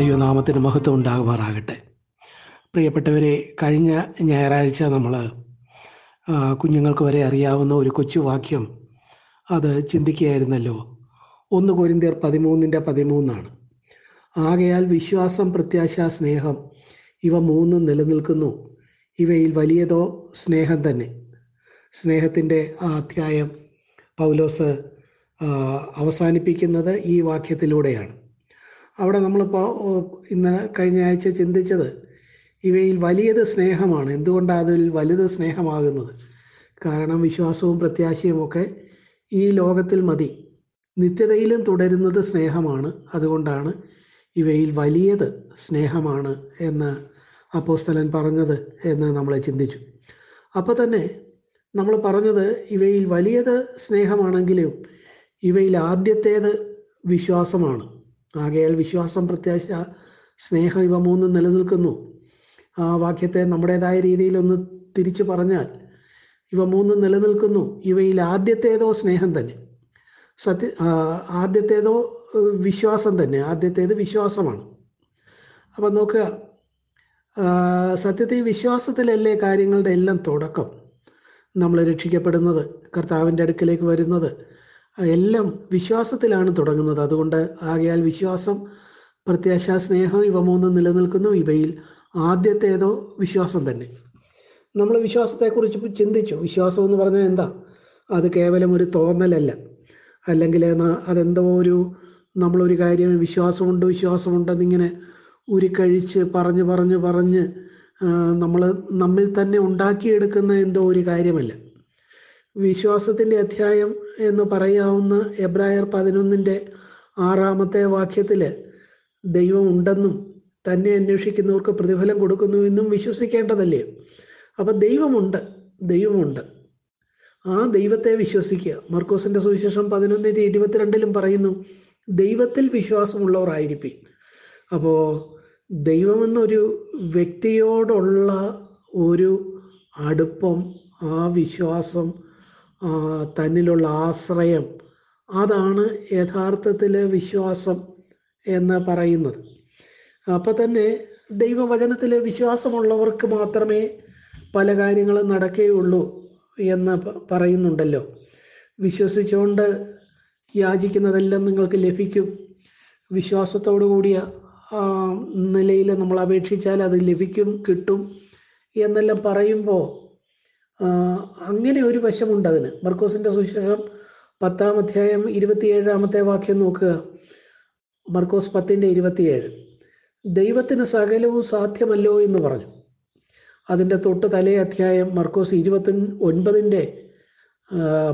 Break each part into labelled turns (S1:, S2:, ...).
S1: ദൈവനാമത്തിന് മഹത്വം ഉണ്ടാകുമാറാകട്ടെ. പ്രിയപ്പെട്ടവരെ കഴിഞ്ഞ ഞായറാഴ്ച നമ്മൾ കുഞ്ഞുങ്ങൾക്ക് വരെ അറിയാവുന്ന ഒരു കൊച്ചു വാക്യം അത് ചിന്തിക്കുകയായിരുന്നല്ലോ. ഒന്ന് കോരിന്തിയർ പതിമൂന്നിന്റെ പതിമൂന്നാണ്. ആകയാൽ വിശ്വാസം പ്രത്യാശ സ്നേഹം ഇവ മൂന്നും നിലനിൽക്കുന്നു. ഇവയിൽ വലിയതോ സ്നേഹം തന്നെ. സ്നേഹത്തിന്റെ ആ അധ്യായം പൗലോസ് അവസാനിപ്പിക്കുന്നത് ഈ വാക്യത്തിലൂടെയാണ്. അവിടെ നമ്മളിപ്പോൾ ഇന്ന് കഴിഞ്ഞ ആഴ്ച ചിന്തിച്ചത് ഇവയിൽ വലിയത് സ്നേഹമാണ്. എന്തുകൊണ്ടാണ് അതിൽ വലുത് സ്നേഹമാകുന്നത്? കാരണം വിശ്വാസവും പ്രത്യാശയും ഒക്കെ ഈ ലോകത്തിൽ മതി. നിത്യതയിലും തുടരുന്നത് സ്നേഹമാണ്. അതുകൊണ്ടാണ് ഇവയിൽ വലിയത് സ്നേഹമാണ് എന്ന് അപ്പോസ്തലൻ പറഞ്ഞത് എന്ന് നമ്മൾ ചിന്തിച്ചു. അപ്പോൾ തന്നെ നമ്മൾ പറഞ്ഞത് ഇവയിൽ വലിയത് സ്നേഹമാണെങ്കിലും ഇവയിൽ ആദ്യത്തേത് വിശ്വാസമാണ്. ആകയാൽ വിശ്വാസം പ്രത്യാശ സ്നേഹം ഇവ മൂന്നും നിലനിൽക്കുന്നു. ആ വാക്യത്തെ നമ്മുടേതായ രീതിയിൽ ഒന്ന് തിരിച്ചു പറഞ്ഞാൽ ഇവ മൂന്നും നിലനിൽക്കുന്നു. ഇവയിൽ ആദ്യത്തേതോ സ്നേഹം തന്നെ. സത്യ ആദ്യത്തേതോ വിശ്വാസം തന്നെ. ആദ്യത്തേത് വിശ്വാസമാണ്. അപ്പം നോക്കുക സത്യത്തെ വിശ്വാസത്തിലല്ലേ കാര്യങ്ങളുടെ എല്ലാം തുടക്കം? നമ്മൾ രക്ഷിക്കപ്പെടുന്നത് കർത്താവിന്റെ അടുക്കിലേക്ക് വരുന്നത്. എല്ലാം വിശ്വാസത്തിലാണ് തുടങ്ങുന്നത്. അതുകൊണ്ട് ആകയാൽ വിശ്വാസം പ്രത്യാശ സ്നേഹം ഇവ മൂന്നും നിലനിൽക്കുന്നു. ഇവയിൽ ആദ്യത്തേതോ വിശ്വാസം തന്നെ. നമ്മൾ വിശ്വാസത്തെക്കുറിച്ച് ചിന്തിച്ചു. വിശ്വാസം എന്ന് പറഞ്ഞാൽ എന്താ? അത് കേവലം ഒരു തോന്നലല്ല. അല്ലെങ്കിൽ അതെന്തോ ഒരു നമ്മളൊരു കാര്യം വിശ്വാസമുണ്ട് വിശ്വാസമുണ്ടെന്നിങ്ങനെ ഉരുക്കഴിച്ച് പറഞ്ഞ് പറഞ്ഞ് പറഞ്ഞ് നമ്മൾ നമ്മിൽ തന്നെ ഉണ്ടാക്കിയെടുക്കുന്ന എന്തോ ഒരു കാര്യമല്ല. വിശ്വാസത്തിന്റെ അധ്യായം എന്ന് പറയാവുന്ന എബ്രായർ പതിനൊന്നിന്റെ ആറാമത്തെ വാക്യത്തിൽ ദൈവം ഉണ്ടെന്നും തന്നെ അന്വേഷിക്കുന്നവർക്ക് പ്രതിഫലം കൊടുക്കുന്നുവെന്നും വിശ്വസിക്കേണ്ടതല്ലേ? അപ്പം ദൈവമുണ്ട് ദൈവമുണ്ട്. ആ ദൈവത്തെ വിശ്വസിക്കുക. മർക്കോസിന്റെ സുവിശേഷം പതിനൊന്നിന്റെ ഇരുപത്തിരണ്ടിലും പറയുന്നു ദൈവത്തിൽ വിശ്വാസമുള്ളവർ ആയിരിക്കും അപ്പോൾ ദൈവമെന്നൊരു വ്യക്തിയോടുള്ള ഒരു അടുപ്പം ആ വിശ്വാസം തന്നിലുള്ള ആശ്രയം. അതാണ് യഥാർത്ഥത്തിലെ വിശ്വാസം എന്ന് പറയുന്നത്. അപ്പം തന്നെ ദൈവവചനത്തിൽ വിശ്വാസമുള്ളവർക്ക് മാത്രമേ പല കാര്യങ്ങളും നടക്കുകയുള്ളൂ എന്ന് പറയുന്നുണ്ടല്ലോ. വിശ്വസിച്ചുകൊണ്ട് യാചിക്കുന്നതെല്ലാം നിങ്ങൾക്ക് ലഭിക്കും. വിശ്വാസത്തോടു കൂടിയ നിലയിൽ നമ്മൾ അപേക്ഷിച്ചാൽ അത് ലഭിക്കും കിട്ടും എന്നെല്ലാം പറയുമ്പോൾ അങ്ങനെ ഒരു വശമുണ്ട് അതിന്. മർക്കോസിന്റെ സുവിശേഷം പത്താം അധ്യായം ഇരുപത്തിയേഴാമത്തെ വാക്യം നോക്കുക. മർക്കോസ് പത്തിന്റെ ഇരുപത്തിയേഴ്. ദൈവത്തിന് സകലവും സാധ്യമല്ലോ എന്ന് പറഞ്ഞു. അതിന്റെ തൊട്ട് തലേ അധ്യായം മർക്കോസ് ഇരുപത്തി ഒൻപതിന്റെ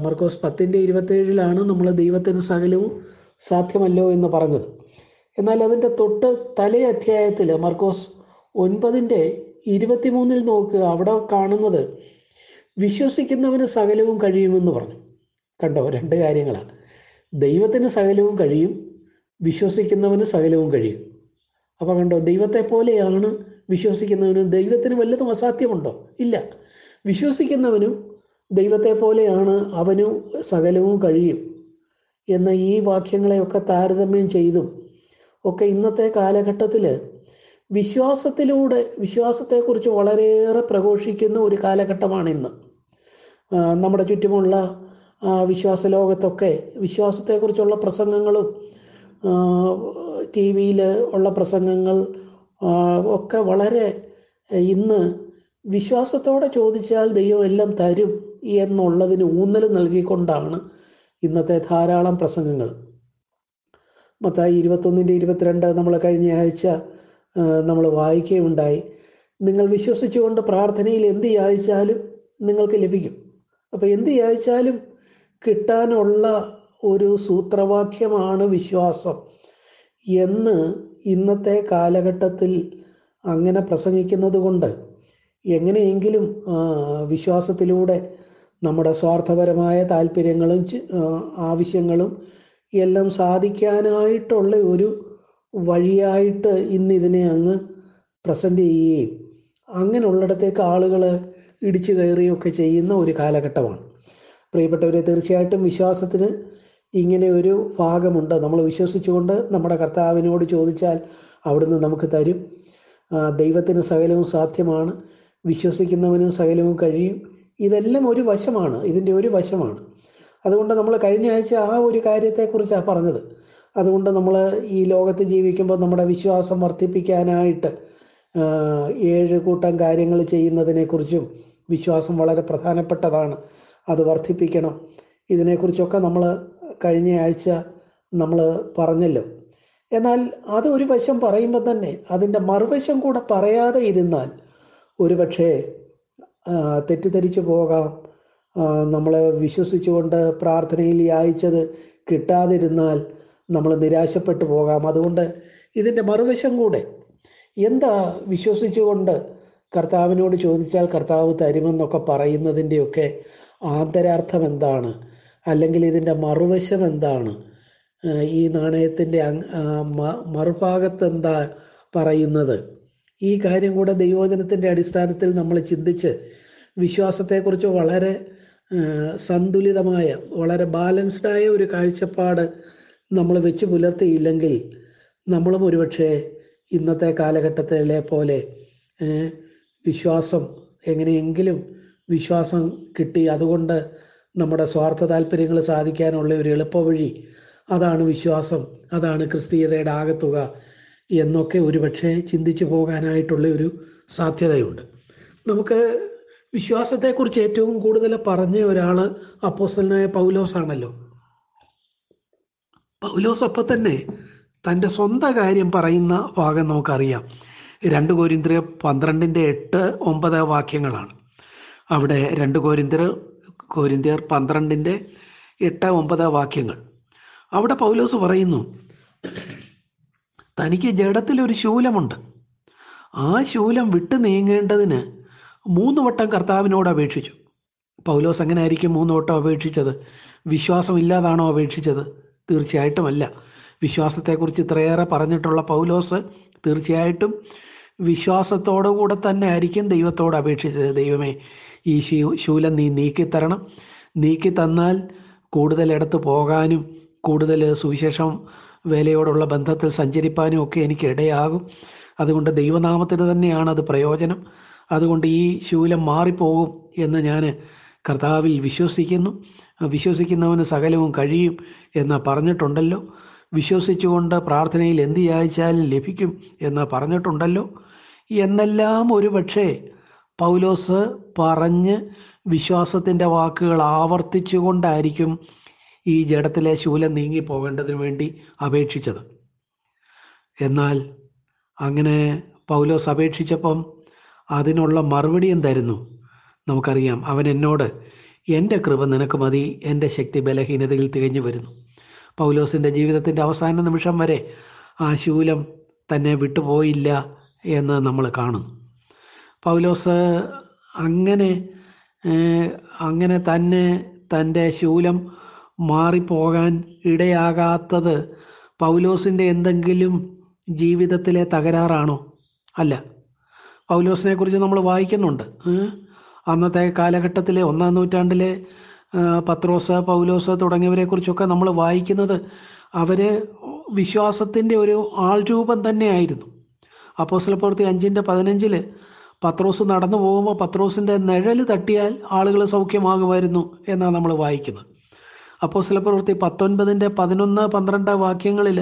S1: മർക്കോസ് പത്തിന്റെ ഇരുപത്തേഴിലാണ് നമ്മൾ ദൈവത്തിന് സകലവും സാധ്യമല്ലോ എന്ന് പറഞ്ഞത്. എന്നാൽ അതിന്റെ തൊട്ട് തലേ അധ്യായത്തിൽ മർക്കോസ് ഒൻപതിന്റെ ഇരുപത്തിമൂന്നിൽ നോക്കുക. അവിടെ കാണുന്നത് വിശ്വസിക്കുന്നവന് സകലവും കഴിയുമെന്ന് പറഞ്ഞു. കണ്ടോ? രണ്ട് കാര്യങ്ങളാണ്. ദൈവത്തിന് സകലവും കഴിയും വിശ്വസിക്കുന്നവന് സകലവും കഴിയും. അപ്പോൾ കണ്ടോ? ദൈവത്തെ പോലെയാണ് വിശ്വസിക്കുന്നവന്. ദൈവത്തിന് വല്ലതും അസാധ്യമുണ്ടോ? ഇല്ല. വിശ്വസിക്കുന്നവനും ദൈവത്തെ പോലെയാണ് അവനും സകലവും കഴിയും എന്ന ഈ വാക്യങ്ങളെയൊക്കെ താരതമ്യം ചെയ്തും ഒക്കെ ഇന്നത്തെ കാലഘട്ടത്തിൽ വിശ്വാസത്തിലൂടെ വിശ്വാസത്തെക്കുറിച്ച് വളരെയേറെ പ്രഘോഷിക്കുന്ന ഒരു കാലഘട്ടമാണ് ഇന്ന്. നമ്മുടെ ചുറ്റുമുള്ള വിശ്വാസ ലോകത്തൊക്കെ വിശ്വാസത്തെക്കുറിച്ചുള്ള പ്രസംഗങ്ങളും ടി വിയിൽ ഉള്ള പ്രസംഗങ്ങൾ ഒക്കെ വളരെ ഇന്ന് വിശ്വാസത്തോടെ ചോദിച്ചാൽ ദൈവം എല്ലാം തരും എന്നുള്ളതിന് ഊന്നൽ നൽകിക്കൊണ്ടാണ് ഇന്നത്തെ ധാരാളം പ്രസംഗങ്ങൾ. മൊത്തം ഇരുപത്തൊന്നിന്റെ ഇരുപത്തിരണ്ട് നമ്മൾ കഴിഞ്ഞ ആഴ്ച നമ്മൾ വായിക്കുകയുണ്ടായി. നിങ്ങൾ വിശ്വസിച്ചുകൊണ്ട് പ്രാർത്ഥനയിൽ എന്ത് യാചിച്ചാലും നിങ്ങൾക്ക് ലഭിക്കും. അപ്പോൾ എന്ത് ചോദിച്ചാലും കിട്ടാനുള്ള ഒരു സൂത്രവാക്യമാണ് വിശ്വാസം. എന്ന് ഇന്നത്തെ കാലഘട്ടത്തിൽ അങ്ങനെ പ്രസംഗിക്കുന്നത് കൊണ്ട് എങ്ങനെയെങ്കിലും വിശ്വാസത്തിലൂടെ നമ്മുടെ സ്വാർത്ഥപരമായ താല്പര്യങ്ങളും ആവശ്യങ്ങളും എല്ലാം സാധിക്കാനായിട്ടുള്ള ഒരു വഴിയായിട്ട് ഇന്ന് ഇതിനെ അങ്ങ് പ്രസന്റ് ചെയ്യുകയും അങ്ങനെയുള്ളിടത്തേക്ക് ആളുകൾ ഇടിച്ചു കയറിയൊക്കെ ചെയ്യുന്ന ഒരു കാലഘട്ടമാണ്. പ്രിയപ്പെട്ടവരെ തീർച്ചയായിട്ടും വിശ്വാസത്തിന് ഇങ്ങനെ ഒരു ഭാഗമുണ്ട്. നമ്മൾ വിശ്വസിച്ചുകൊണ്ട് നമ്മുടെ കർത്താവിനോട് ചോദിച്ചാൽ അവിടുന്ന് നമുക്ക് തരും. ദൈവത്തിന് സകലവും സാധ്യമാണ്. വിശ്വസിക്കുന്നവനും സകലവും കഴിയും. ഇതെല്ലാം ഒരു വശമാണ്. ഇതിന്റെ ഒരു വശമാണ്. അതുകൊണ്ട് നമ്മൾ കഴിഞ്ഞ ആഴ്ച ആ ഒരു കാര്യത്തെക്കുറിച്ചാണ് പറഞ്ഞത്. അതുകൊണ്ട് നമ്മൾ ഈ ലോകത്ത് ജീവിക്കുമ്പോൾ നമ്മുടെ വിശ്വാസം വർദ്ധിപ്പിക്കാനായിട്ട് ഏഴ് കൂട്ടം കാര്യങ്ങൾ ചെയ്യുന്നതിനെക്കുറിച്ചും വിശ്വാസം വളരെ പ്രധാനപ്പെട്ടതാണ്. അത് വർദ്ധിപ്പിക്കണം. ഇതിനെക്കുറിച്ചൊക്കെ നമ്മൾ കഴിഞ്ഞ ആഴ്ച നമ്മൾ പറഞ്ഞല്ലോ. എന്നാൽ അത് ഒരു വശം പറയുമ്പോൾ തന്നെ അതിന്റെ മറുവശം കൂടെ പറയാതെ ഇരുന്നാൽ ഒരുപക്ഷെ തെറ്റിദ്ധരിച്ചു പോകാം. നമ്മൾ വിശ്വസിച്ചുകൊണ്ട് പ്രാർത്ഥനയിൽ യായിച്ചത് കിട്ടാതിരുന്നാൽ നമ്മൾ നിരാശപ്പെട്ടു പോകാം. അതുകൊണ്ട് ഇതിന്റെ മറുവശം കൂടെ എന്താ വിശ്വസിച്ചുകൊണ്ട് കർത്താവിനോട് ചോദിച്ചാൽ കർത്താവ് തരുമെന്നൊക്കെ പറയുന്നതിന്റെയൊക്കെ ആന്തരാർത്ഥം എന്താണ്? അല്ലെങ്കിൽ ഇതിന്റെ മറുവശം എന്താണ്? ഈ നാണയത്തിന്റെ മറുഭാഗത്ത് എന്താ പറയുന്നത്? ഈ കാര്യം കൂടെ ദൈവോചനത്തിന്റെ അടിസ്ഥാനത്തിൽ നമ്മൾ ചിന്തിച്ച് വിശ്വാസത്തെക്കുറിച്ച് വളരെ സന്തുലിതമായ വളരെ ബാലൻസ്ഡായ ഒരു കാഴ്ചപ്പാട് നമ്മൾ വെച്ച് പുലർത്തിയില്ലെങ്കിൽ നമ്മളും ഒരുപക്ഷെ ഇന്നത്തെ കാലഘട്ടത്തിലെ പോലെ വിശ്വാസം എങ്ങനെയെങ്കിലും വിശ്വാസം കിട്ടി. അതുകൊണ്ട് നമ്മുടെ സ്വാർത്ഥ താല്പര്യങ്ങൾ സാധിക്കാനുള്ള ഒരു എളുപ്പവഴി അതാണ് വിശ്വാസം അതാണ് ക്രിസ്തീയതയുടെ ആകത്തുക എന്നൊക്കെ ഒരുപക്ഷെ ചിന്തിച്ചു പോകാനായിട്ടുള്ള ഒരു സാധ്യതയുണ്ട്. നമുക്ക് വിശ്വാസത്തെക്കുറിച്ച് ഏറ്റവും കൂടുതൽ പറഞ്ഞ ഒരാൾ അപ്പോസ്തലനായ പൗലോസ് ആണല്ലോ പൗലോസ് അപ്പം തന്നെ തന്റെ സ്വന്തം കാര്യം പറയുന്ന ഭാഗം നമുക്കറിയാം. രണ്ട് കോരിന്തിര പന്ത്രണ്ടിന്റെ എട്ട് ഒമ്പത് വാക്യങ്ങളാണ്. അവിടെ രണ്ട് കോരിന്തിര കോരിന്തിയർ പന്ത്രണ്ടിന്റെ എട്ട് ഒമ്പത് വാക്യങ്ങൾ. അവിടെ പൗലോസ് പറയുന്നു തനിക്ക് ജഡത്തിലൊരു ശൂലമുണ്ട്. ആ ശൂലം വിട്ടു നീങ്ങേണ്ടതിന് മൂന്ന് വട്ടം കർത്താവിനോട് അപേക്ഷിച്ചു. പൗലോസ് അങ്ങനെ ആയിരിക്കും മൂന്ന് വട്ടം അപേക്ഷിച്ചത്? വിശ്വാസമില്ലാതാണോ അപേക്ഷിച്ചത്? തീർച്ചയായിട്ടുമല്ല. വിശ്വാസത്തെക്കുറിച്ച് ഇത്രയേറെ പറഞ്ഞിട്ടുള്ള പൗലോസ് തീർച്ചയായിട്ടും വിശ്വാസത്തോടു കൂടെ തന്നെ ആയിരിക്കും ദൈവത്തോട് അപേക്ഷിച്ചത്. ദൈവമേ ഈ ശൂലം നീ നീക്കിത്തരണം. നീക്കി തന്നാൽ കൂടുതൽ ഇടത്ത് പോകാനും കൂടുതൽ സുവിശേഷം വേലയോടുള്ള ബന്ധത്തിൽ സഞ്ചരിപ്പാനും ഒക്കെ എനിക്ക് ഇടയാകും. അതുകൊണ്ട് ദൈവനാമത്തിന് തന്നെയാണ് അത് പ്രയോജനം. അതുകൊണ്ട് ഈ ശൂലം മാറിപ്പോകും എന്ന് ഞാൻ കർത്താവിൽ വിശ്വസിക്കുന്നു. വിശ്വസിക്കുന്നവന് സകലവും കഴിയും എന്ന് പറഞ്ഞിട്ടുണ്ടല്ലോ. വിശ്വസിച്ചുകൊണ്ട് പ്രാർത്ഥനയിൽ എന്ത് യാചിച്ചാലും ലഭിക്കും എന്ന് പറഞ്ഞിട്ടുണ്ടല്ലോ. എന്നെല്ലാം ഒരു പക്ഷേ പൗലോസ് പറഞ്ഞ് വിശ്വാസത്തിന്റെ വാക്കുകൾ ആവർത്തിച്ചുകൊണ്ടായിരിക്കും ഈ ജഡത്തിലെ ശൂലം നീങ്ങി പോകേണ്ടതിന് വേണ്ടി അപേക്ഷിച്ചത്. എന്നാൽ അങ്ങനെ പൗലോസ് അപേക്ഷിച്ചപ്പം അതിനുള്ള മറുപടി എന്തായിരുന്നു? നമുക്കറിയാം അവൻ എന്നോട് എന്റെ കൃപ നിനക്ക് മതി എന്റെ ശക്തി ബലഹീനതയിൽ തികഞ്ഞു വരുന്നു. പൗലോസിന്റെ ജീവിതത്തിന്റെ അവസാന നിമിഷം വരെ ആ ശൂലം തന്നെ വിട്ടുപോയില്ല എന്ന് നമ്മൾ കാണുന്നു. പൗലോസ് അങ്ങനെ അങ്ങനെ തന്നെ തന്റെ ശൂലം മാറിപ്പോകാൻ ഇടയാകാത്തത് പൗലോസിന്റെ എന്തെങ്കിലും ജീവിതത്തിലെ തകരാറാണോ? അല്ല. പൗലോസിനെ കുറിച്ച് നമ്മൾ വായിക്കുന്നുണ്ട്. അന്നത്തെ കാലഘട്ടത്തിലെ ഒന്നാം നൂറ്റാണ്ടിലെ പത്രോസ് പൗലോസ് തുടങ്ങിയവരെ കുറിച്ചൊക്കെ നമ്മൾ വായിക്കുന്നത് അവർ വിശ്വാസത്തിന്റെ ഒരു ആൾ രൂപം തന്നെയായിരുന്നു. അപ്പോസ്തല പ്രവൃത്തി അഞ്ചിന്റെ പതിനഞ്ചിൽ പത്രോസ് നടന്നു പോകുമ്പോൾ പത്രോസിന്റെ നിഴൽ തട്ടിയാൽ ആളുകൾ സൗഖ്യമാകുമായിരുന്നു എന്നാണ് നമ്മൾ വായിക്കുന്നത്. അപ്പോസ്തല പ്രവൃത്തി പത്തൊൻപതിന്റെ പതിനൊന്ന് പന്ത്രണ്ട് വാക്യങ്ങളിൽ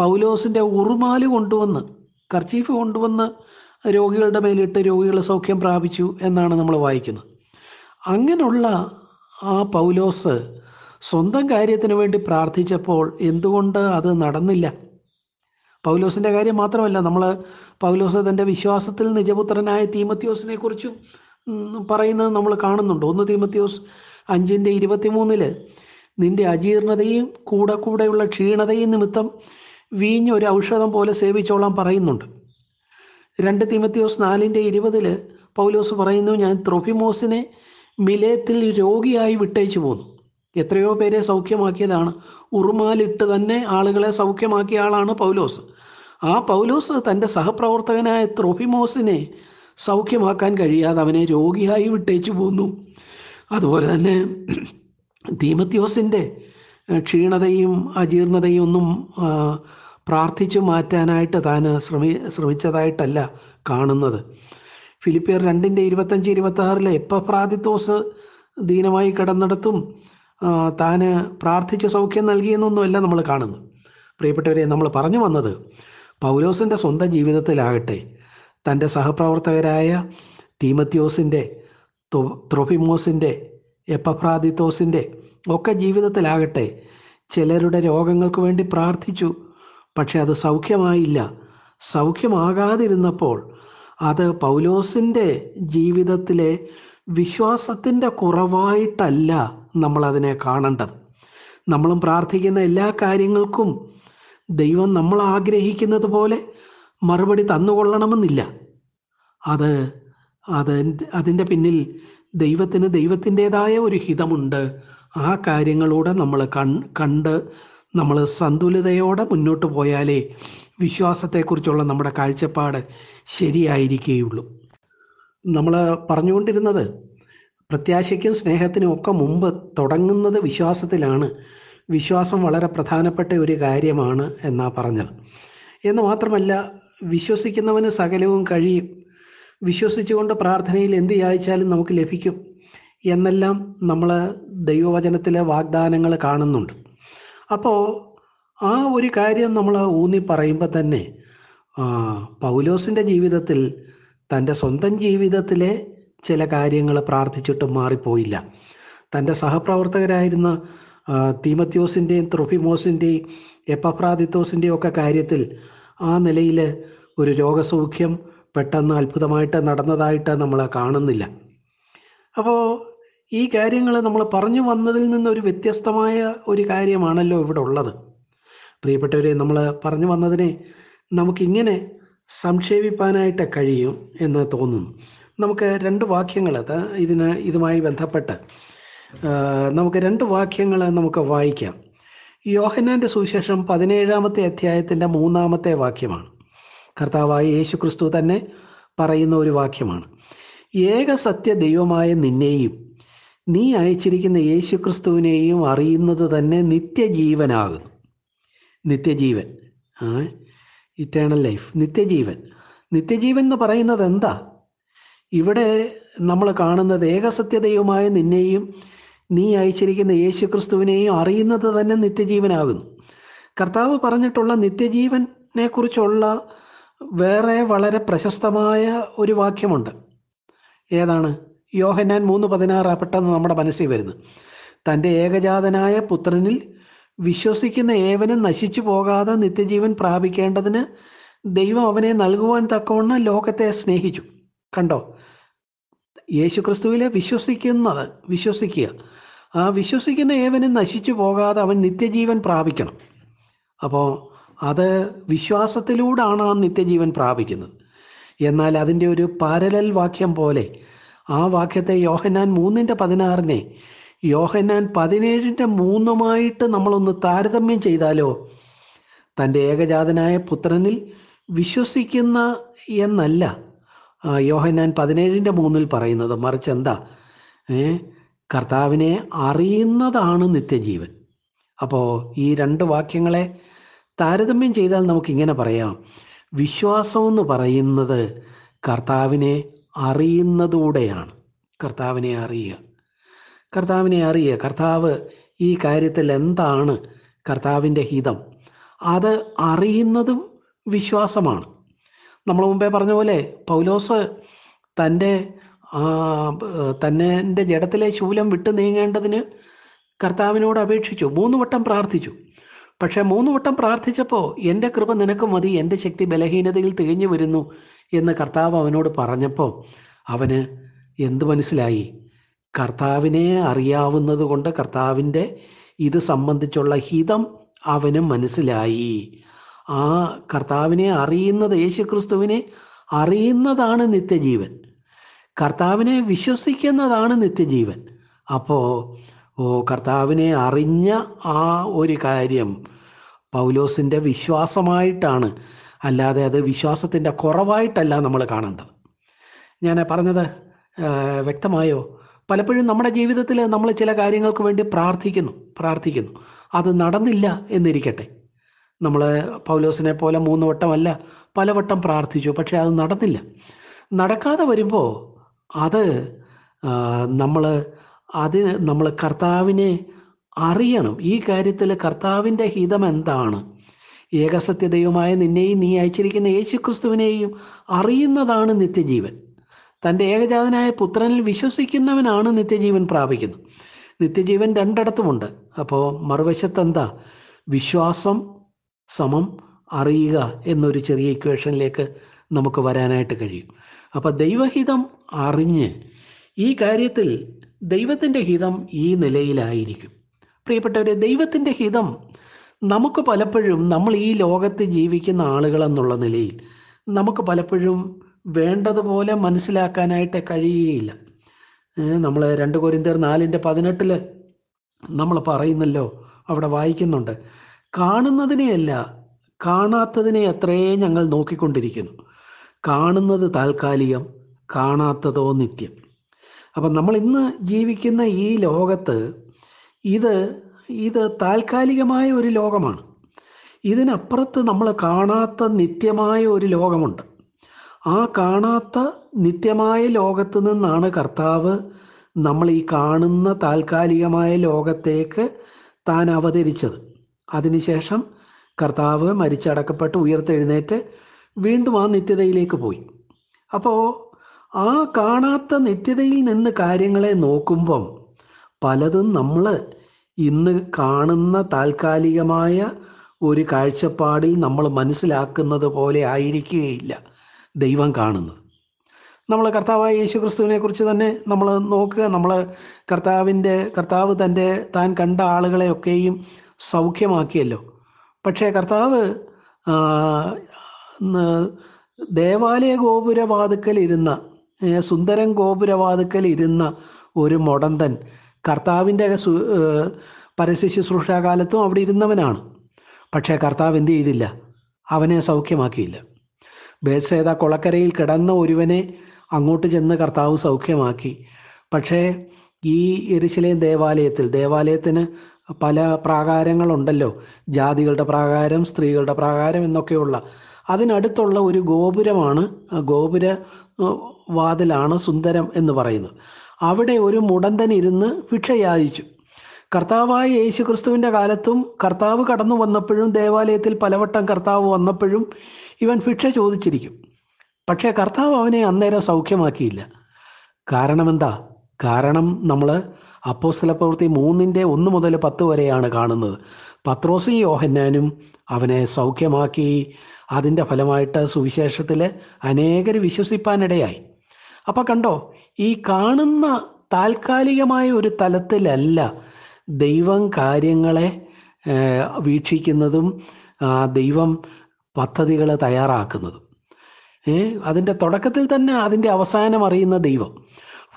S1: പൗലോസിന്റെ ഉറുമാൽ കൊണ്ടുവന്ന് കർച്ചീഫ് കൊണ്ടുവന്ന് രോഗികളുടെ മേലിട്ട് രോഗികൾ സൗഖ്യം പ്രാപിച്ചു എന്നാണ് നമ്മൾ വായിക്കുന്നത്. അങ്ങനെയുള്ള ആ പൗലോസ് സ്വന്തം കാര്യത്തിന് വേണ്ടി പ്രാർത്ഥിച്ചപ്പോൾ എന്തുകൊണ്ട് അത് നടന്നില്ല? പൗലോസിന്റെ കാര്യം മാത്രമല്ല നമ്മൾ പൗലോസ് തന്റെ വിശ്വാസത്തിൽ നിജപുത്രനായ തീമത്യോസിനെ കുറിച്ചും പറയുന്നത് നമ്മൾ കാണുന്നുണ്ട്. ഒന്ന് തീമത്യോസ് അഞ്ചിന്റെ ഇരുപത്തിമൂന്നിൽ നിന്റെ അജീർണതയും കൂടെ കൂടെയുള്ള ക്ഷീണതയും നിമിത്തം വീഞ്ഞ് ഒരു ഔഷധം പോലെ സേവിച്ചോളാം പറയുന്നുണ്ട്. രണ്ട് തീമത്യോസ് നാലിന്റെ ഇരുപതിൽ പൗലോസ് പറയുന്നു ഞാൻ ത്രൊഫിമോസിനെ മിലേത്തിൽ രോഗിയായി വിട്ടയച്ചു പോന്നു. എത്രയോ പേരെ സൗഖ്യമാക്കിയതാണ്. ഉറുമാലിട്ട് തന്നെ ആളുകളെ സൗഖ്യമാക്കിയ ആളാണ് പൗലോസ്. ആ പൗലോസ് തന്റെ സഹപ്രവർത്തകനായ ത്രോഫിമോസിനെ സൗഖ്യമാക്കാൻ കഴിയാതെ അവനെ രോഗിയായി വിട്ടേച്ചു പോന്നു. അതുപോലെ തന്നെ തീമത്യോസിന്റെ ഏഹ്, ക്ഷീണതയും അജീർണതയും ഒന്നും പ്രാർത്ഥിച്ചു മാറ്റാനായിട്ട് താൻ ശ്രമി ശ്രമിച്ചതായിട്ടല്ല കാണുന്നത്. ഫിലിപ്പിയർ രണ്ടിന്റെ ഇരുപത്തഞ്ച് ഇരുപത്തി ആറിലെ എപ്പഫ്രാദിത്തോസ് ദീനമായി കിടന്നിടത്തും താന് പ്രാർത്ഥിച്ച സൗഖ്യം നൽകിയെന്നൊന്നുമല്ല നമ്മൾ കാണുന്നു പ്രിയപ്പെട്ടവരെ നമ്മൾ പറഞ്ഞു വന്നത് പൗലോസിന്റെ സ്വന്തം ജീവിതത്തിലാകട്ടെ തന്റെ സഹപ്രവർത്തകരായ തീമത്യോസിന്റെ ത്രൊഫിമോസിന്റെ എപ്പഫ്രാദിത്തോസിന്റെ ഒക്കെ ജീവിതത്തിലാകട്ടെ ചിലരുടെ രോഗങ്ങൾക്ക് വേണ്ടി പ്രാർത്ഥിച്ചു പക്ഷെ അത് സൗഖ്യമായില്ല. സൗഖ്യമാകാതിരുന്നപ്പോൾ അത് പൗലോസിന്റെ ജീവിതത്തിലെ വിശ്വാസത്തിന്റെ കുറവായിട്ടല്ല നമ്മളതിനെ കാണേണ്ടത്. നമ്മളും പ്രാർത്ഥിക്കുന്ന എല്ലാ കാര്യങ്ങൾക്കും ദൈവം നമ്മൾ ആഗ്രഹിക്കുന്നത് പോലെ മറുപടി തന്നുകൊള്ളണമെന്നില്ല. അത് അത് അതിന്റെ പിന്നിൽ ദൈവത്തിന് ദൈവത്തിന്റെതായ ഒരു ഹിതമുണ്ട്. ആ കാര്യങ്ങളൂടെ നമ്മൾ കൺ കണ്ട് നമ്മൾ സന്തുലിതയോടെ മുന്നോട്ട് പോയാലേ വിശ്വാസത്തെക്കുറിച്ചുള്ള നമ്മുടെ കാഴ്ചപ്പാട് ശരിയായിരിക്കുകയുള്ളൂ നമ്മൾ പറഞ്ഞുകൊണ്ടിരുന്നത് പ്രത്യാശയ്ക്കും സ്നേഹത്തിനും ഒക്കെ മുമ്പ് തുടങ്ങുന്നത് വിശ്വാസത്തിലാണ്. വിശ്വാസം വളരെ പ്രധാനപ്പെട്ട ഒരു കാര്യമാണ് എന്നാ പറഞ്ഞത്. എന്ന് മാത്രമല്ല വിശ്വസിക്കുന്നവന് സകലവും കഴിയും. വിശ്വസിച്ചുകൊണ്ട് പ്രാർത്ഥനയിൽ എന്ത് യാചിച്ചാലും നമുക്ക് ലഭിക്കും എന്നെല്ലാം നമ്മൾ ദൈവവചനത്തിലെ വാഗ്ദാനങ്ങൾ കാണുന്നുണ്ട്. അപ്പോൾ ആ ഒരു കാര്യം നമ്മൾ ഊന്നി പറയുമ്പോൾ തന്നെ ആ, പൗലോസിന്റെ ജീവിതത്തിൽ തന്റെ സ്വന്തം ജീവിതത്തിലെ ചില കാര്യങ്ങൾ പ്രാർത്ഥിച്ചിട്ട് മാറിപ്പോയില്ല. തന്റെ സഹപ്രവർത്തകരായിരുന്ന തീമത്യോസിന്റെയും ത്രുഫിമോസിന്റെയും എപ്പഫ്രാദിത്തോസിന്റെയും ഒക്കെ കാര്യത്തിൽ ആ നിലയിൽ ഒരു രോഗസൗഖ്യം പെട്ടെന്ന് അത്ഭുതമായിട്ട് നടന്നതായിട്ട് നമ്മൾ കാണുന്നില്ല. അപ്പോൾ ഈ കാര്യങ്ങൾ നമ്മൾ പറഞ്ഞു വന്നതിൽ നിന്നൊരു വ്യത്യസ്തമായ ഒരു കാര്യമാണല്ലോ ഇവിടെ ഉള്ളത്. പ്രിയപ്പെട്ടവരെ നമ്മൾ പറഞ്ഞു വന്നതിനെ നമുക്കിങ്ങനെ സംക്ഷേപിപ്പാനായിട്ട് കഴിയും എന്ന് തോന്നുന്നു. നമുക്ക് രണ്ട് വാക്യങ്ങൾ ഇതിന് ഇതുമായി ബന്ധപ്പെട്ട് നമുക്ക് രണ്ട് വാക്യങ്ങൾ നമുക്ക് വായിക്കാം. യോഹന്നാന്റെ സുവിശേഷം പതിനേഴാമത്തെ അധ്യായത്തിന്റെ മൂന്നാമത്തെ വാക്യമാണ്. കർത്താവായ യേശു ക്രിസ്തു തന്നെ പറയുന്ന ഒരു വാക്യമാണ്. ഏക സത്യ ദൈവമായ നിന്നെയും നീ അയച്ചിരിക്കുന്ന യേശു ക്രിസ്തുവിനെയും അറിയുന്നത് തന്നെ നിത്യജീവനാകുന്നു. നിത്യജീവൻ. ഇറ്റേണൽ ലൈഫ് നിത്യജീവൻ. നിത്യജീവൻ എന്ന് പറയുന്നത് എന്താ? ഇവിടെ നമ്മൾ കാണുന്നത് ഏകസത്യതയുമായ നിന്നെയും നീ അയച്ചിരിക്കുന്ന യേശു ക്രിസ്തുവിനെയും അറിയുന്നത് തന്നെ നിത്യജീവനാകുന്നു. കർത്താവ് പറഞ്ഞിട്ടുള്ള നിത്യജീവനെ കുറിച്ചുള്ള വേറെ വളരെ പ്രശസ്തമായ ഒരു വാക്യമുണ്ട്. ഏതാണ്? യോഹന്നാൻ മൂന്ന് പതിനാറ് പെട്ടെന്ന് നമ്മുടെ മനസ്സിൽ വരുന്നു. തന്റെ ഏകജാതനായ പുത്രനിൽ വിശ്വസിക്കുന്ന ഏവനും നശിച്ചു പോകാതെ നിത്യജീവൻ പ്രാപിക്കേണ്ടതിന് ദൈവം അവനെ നൽകുവാൻ തക്കവണ്ണം ലോകത്തെ സ്നേഹിച്ചു. കണ്ടോ? യേശുക്രിസ്തുവിലെ വിശ്വസിക്കുന്നത് വിശ്വസിക്കുക. ആ വിശ്വസിക്കുന്ന ഏവനും നശിച്ചു പോകാതെ അവൻ നിത്യജീവൻ പ്രാപിക്കണം. അപ്പോൾ അത് വിശ്വാസത്തിലൂടാണ് ആ നിത്യജീവൻ പ്രാപിക്കുന്നത്. എന്നാൽ അതിന്റെ ഒരു പാരലൽ വാക്യം പോലെ ആ വാക്യത്തെ യോഹനാൻ മൂന്നിന്റെ പതിനാറിനെ യോഹന്നാൻ പതിനേഴിന്റെ മൂന്നുമായിട്ട് നമ്മളൊന്ന് താരതമ്യം ചെയ്താലോ? തന്റെ ഏകജാതനായ പുത്രനിൽ വിശ്വസിക്കുന്ന എന്നല്ല. യോഹന്നാൻ പതിനേഴിന്റെ മൂന്നിൽ പറയുന്നത് മറിച്ച് എന്താ? ഏ കർത്താവിനെ അറിയുന്നതാണ് നിത്യജീവൻ. അപ്പോൾ ഈ രണ്ട് വാക്യങ്ങളെ താരതമ്യം ചെയ്താൽ നമുക്കിങ്ങനെ പറയാം. വിശ്വാസം എന്ന് പറയുന്നത് കർത്താവിനെ അറിയുന്നതൂടെയാണ്. കർത്താവിനെ അറിയുക. കർത്താവിനെ അറിയുക കർത്താവ് ഈ കാര്യത്തിൽ എന്താണ് കർത്താവിന്റെ ഹിതം? അത് അറിയുന്നതും വിശ്വാസമാണ്. നമ്മൾ മുമ്പേ പറഞ്ഞ പോലെ പൗലോസ് തന്റെ തന്നെ ജഡത്തിലെ ശൂലം വിട്ടു നീങ്ങേണ്ടതിന് കർത്താവിനോട് അപേക്ഷിച്ചു. മൂന്ന് വട്ടം പ്രാർത്ഥിച്ചു. പക്ഷേ മൂന്ന് വട്ടം പ്രാർത്ഥിച്ചപ്പോൾ എന്റെ കൃപ നിനക്ക് മതി എന്റെ ശക്തി ബലഹീനതയിൽ തികഞ്ഞു വരുന്നു എന്ന് കർത്താവ് അവനോട് പറഞ്ഞപ്പോൾ അവന് എന്ത് മനസ്സിലായി? കർത്താവിനെ അറിയാവുന്നത് കൊണ്ട് കർത്താവിന്റെ ഇത് സംബന്ധിച്ചുള്ള ഹിതം അവന് മനസ്സിലായി. ആ കർത്താവിനെ അറിയുന്നത് യേശുക്രിസ്തുവിനെ അറിയുന്നതാണ് നിത്യജീവൻ. കർത്താവിനെ വിശ്വസിക്കുന്നതാണ് നിത്യജീവൻ. അപ്പോൾ ഓ കർത്താവിനെ അറിഞ്ഞ ആ ഒരു കാര്യം പൗലോസിന്റെ വിശ്വാസമായിട്ടാണ്. അല്ലാതെ അത് വിശ്വാസത്തിന്റെ കുറവായിട്ടല്ല നമ്മൾ കാണേണ്ടത്. ഞാൻ പറഞ്ഞത് വ്യക്തമായോ? പലപ്പോഴും നമ്മുടെ ജീവിതത്തിൽ നമ്മൾ ചില കാര്യങ്ങൾക്ക് വേണ്ടി പ്രാർത്ഥിക്കുന്നു പ്രാർത്ഥിക്കുന്നു. അത് നടന്നില്ല എന്നിരിക്കട്ടെ. നമ്മൾ പൗലോസിനെ പോലെ മൂന്ന് വട്ടമല്ല പലവട്ടം പ്രാർത്ഥിച്ചു പക്ഷേ അത് നടന്നില്ല. നടക്കാതെ വരുമ്പോൾ അത് നമ്മൾ അതിന് നമ്മൾ കർത്താവിനെ അറിയണം. ഈ കാര്യത്തിൽ കർത്താവിന്റെ ഹിതം എന്താണ്? ഏകസത്യദൈവമായ നിന്നെയും നീ അയച്ചിരിക്കുന്ന യേശുക്രിസ്തുവിനെയും അറിയുന്നതാണ് നിത്യജീവൻ. തന്റെ ഏകജാതനായ പുത്രനിൽ വിശ്വസിക്കുന്നവനാണ് നിത്യജീവൻ പ്രാപിക്കുന്നത്. നിത്യജീവൻ രണ്ടിടത്തുമുണ്ട്. അപ്പോൾ മറുവശത്ത് എന്താ വിശ്വാസം സമം അറിയുക എന്നൊരു ചെറിയ ഇക്വേഷനിലേക്ക് നമുക്ക് വരാനായിട്ട് കഴിയും. അപ്പോൾ ദൈവഹിതം അറിഞ്ഞ് ഈ കാര്യത്തിൽ ദൈവത്തിന്റെ ഹിതം ഈ നിലയിലായിരിക്കും. പ്രിയപ്പെട്ടവരെ ദൈവത്തിന്റെ ഹിതം നമുക്ക് പലപ്പോഴും നമ്മൾ ഈ ലോകത്ത് ജീവിക്കുന്ന ആളുകളെന്നുള്ള നിലയിൽ നമുക്ക് പലപ്പോഴും വേണ്ടതുപോലെ മനസ്സിലാക്കാനായിട്ട് കഴിയുകയില്ല. നമ്മൾ രണ്ട് കൊരിന്തർ നാലിന്റെ പതിനെട്ടിൽ നമ്മൾ പറയുന്നല്ലോ അവിടെ വായിക്കുന്നുണ്ട്. കാണുന്നതിനെയല്ല കാണാത്തതിനെ എത്രയേ ഞങ്ങൾ നോക്കിക്കൊണ്ടിരിക്കുന്നു. കാണുന്നത് താൽക്കാലികം കാണാത്തതോ നിത്യം. അപ്പം നമ്മൾ ഇന്ന് ജീവിക്കുന്ന ഈ ലോകത്ത് ഇത് ഇത് താൽക്കാലികമായ ഒരു ലോകമാണ്. ഇതിനപ്പുറത്ത് നമ്മൾ കാണാത്ത നിത്യമായ ഒരു ലോകമുണ്ട്. ആ കാണാത്ത നിത്യമായ ലോകത്ത് നിന്നാണ് കർത്താവ് നമ്മൾ ഈ കാണുന്ന താൽക്കാലികമായ ലോകത്തേക്ക് താൻ അവതരിച്ചത്. അതിനുശേഷം കർത്താവ് മരിച്ചടക്കപ്പെട്ട് ഉയർത്തെഴുന്നേറ്റ് വീണ്ടും ആ നിത്യതയിലേക്ക് പോയി. അപ്പോൾ ആ കാണാത്ത നിത്യതയിൽ നിന്ന് കാര്യങ്ങളെ നോക്കുമ്പം പലതും നമ്മൾ ഇന്ന് കാണുന്ന താൽക്കാലികമായ ഒരു കാഴ്ചപ്പാടിൽ നമ്മൾ മനസ്സിലാക്കുന്നത് പോലെ ആയിരിക്കുകയില്ല. ദൈവം കാണുന്നത്. നമ്മൾ കർത്താവായ യേശു ക്രിസ്തുവിനെ കുറിച്ച് തന്നെ നമ്മൾ നോക്കുക. നമ്മൾ കർത്താവിന്റെ കർത്താവ് തന്റെ താൻ കണ്ട ആളുകളെയൊക്കെയും സൗഖ്യമാക്കിയല്ലോ. പക്ഷേ കർത്താവ് ദേവാലയ ഗോപുരവാതുക്കൽ ഇരുന്ന സുന്ദരം ഗോപുരവാതുക്കൽ ഇരുന്ന ഒരു മൊടന്തൻ കർത്താവിന്റെ പരസ്യ ശുശ്രൂഷാകാലത്തും അവിടെ ഇരുന്നവനാണ്. പക്ഷേ കർത്താവ് എന്ത് ചെയ്തില്ല? അവനെ സൗഖ്യമാക്കിയില്ല. ബേത്സേത കൊളക്കരയിൽ കിടന്ന ഒരുവനെ അങ്ങോട്ട് ചെന്ന് കർത്താവ് സൗഖ്യമാക്കി. പക്ഷേ ഈ എരിശിലേം ദേവാലയത്തിൽ ദേവാലയത്തിന് പല പ്രാകാരങ്ങളുണ്ടല്ലോ. ജാതികളുടെ പ്രാകാരം സ്ത്രീകളുടെ പ്രാകാരം എന്നൊക്കെയുള്ള. അതിനടുത്തുള്ള ഒരു ഗോപുരമാണ് ഗോപുര വാതിലാണ് സുന്ദരം എന്ന് പറയുന്നത്. അവിടെ ഒരു മുടന്തൻ ഇരുന്ന് ഭിക്ഷ കർത്താവായ യേശു ക്രിസ്തുവിന്റെ കാലത്തും കർത്താവ് കടന്നു വന്നപ്പോഴും ദേവാലയത്തിൽ പലവട്ടം കർത്താവ് വന്നപ്പോഴും ഇവൻ ഭിക്ഷ ചോദിച്ചിരിക്കും. പക്ഷേ കർത്താവ് അവനെ അന്നേരം സൗഖ്യമാക്കിയില്ല. കാരണം എന്താ? കാരണം നമ്മൾ അപ്പോസ്തല പ്രവൃത്തി മൂന്നിന്റെ ഒന്ന് മുതൽ പത്ത് വരെയാണ് കാണുന്നത്. പത്രോസും യോഹന്നാനും അവനെ സൗഖ്യമാക്കി അതിന്റെ ഫലമായിട്ട് സുവിശേഷത്തിൽ അനേകർ വിശ്വസിപ്പാനിടയായി. അപ്പോൾ കണ്ടോ? ഈ കാണുന്ന താൽക്കാലികമായ ഒരു തലത്തിലല്ല ദൈവം കാര്യങ്ങളെ വീക്ഷിക്കുന്നതും ദൈവം പദ്ധതികൾ തയ്യാറാക്കുന്നതും. അതിന്റെ തുടക്കത്തിൽ തന്നെ അതിന്റെ അവസാനം അറിയുന്ന ദൈവം.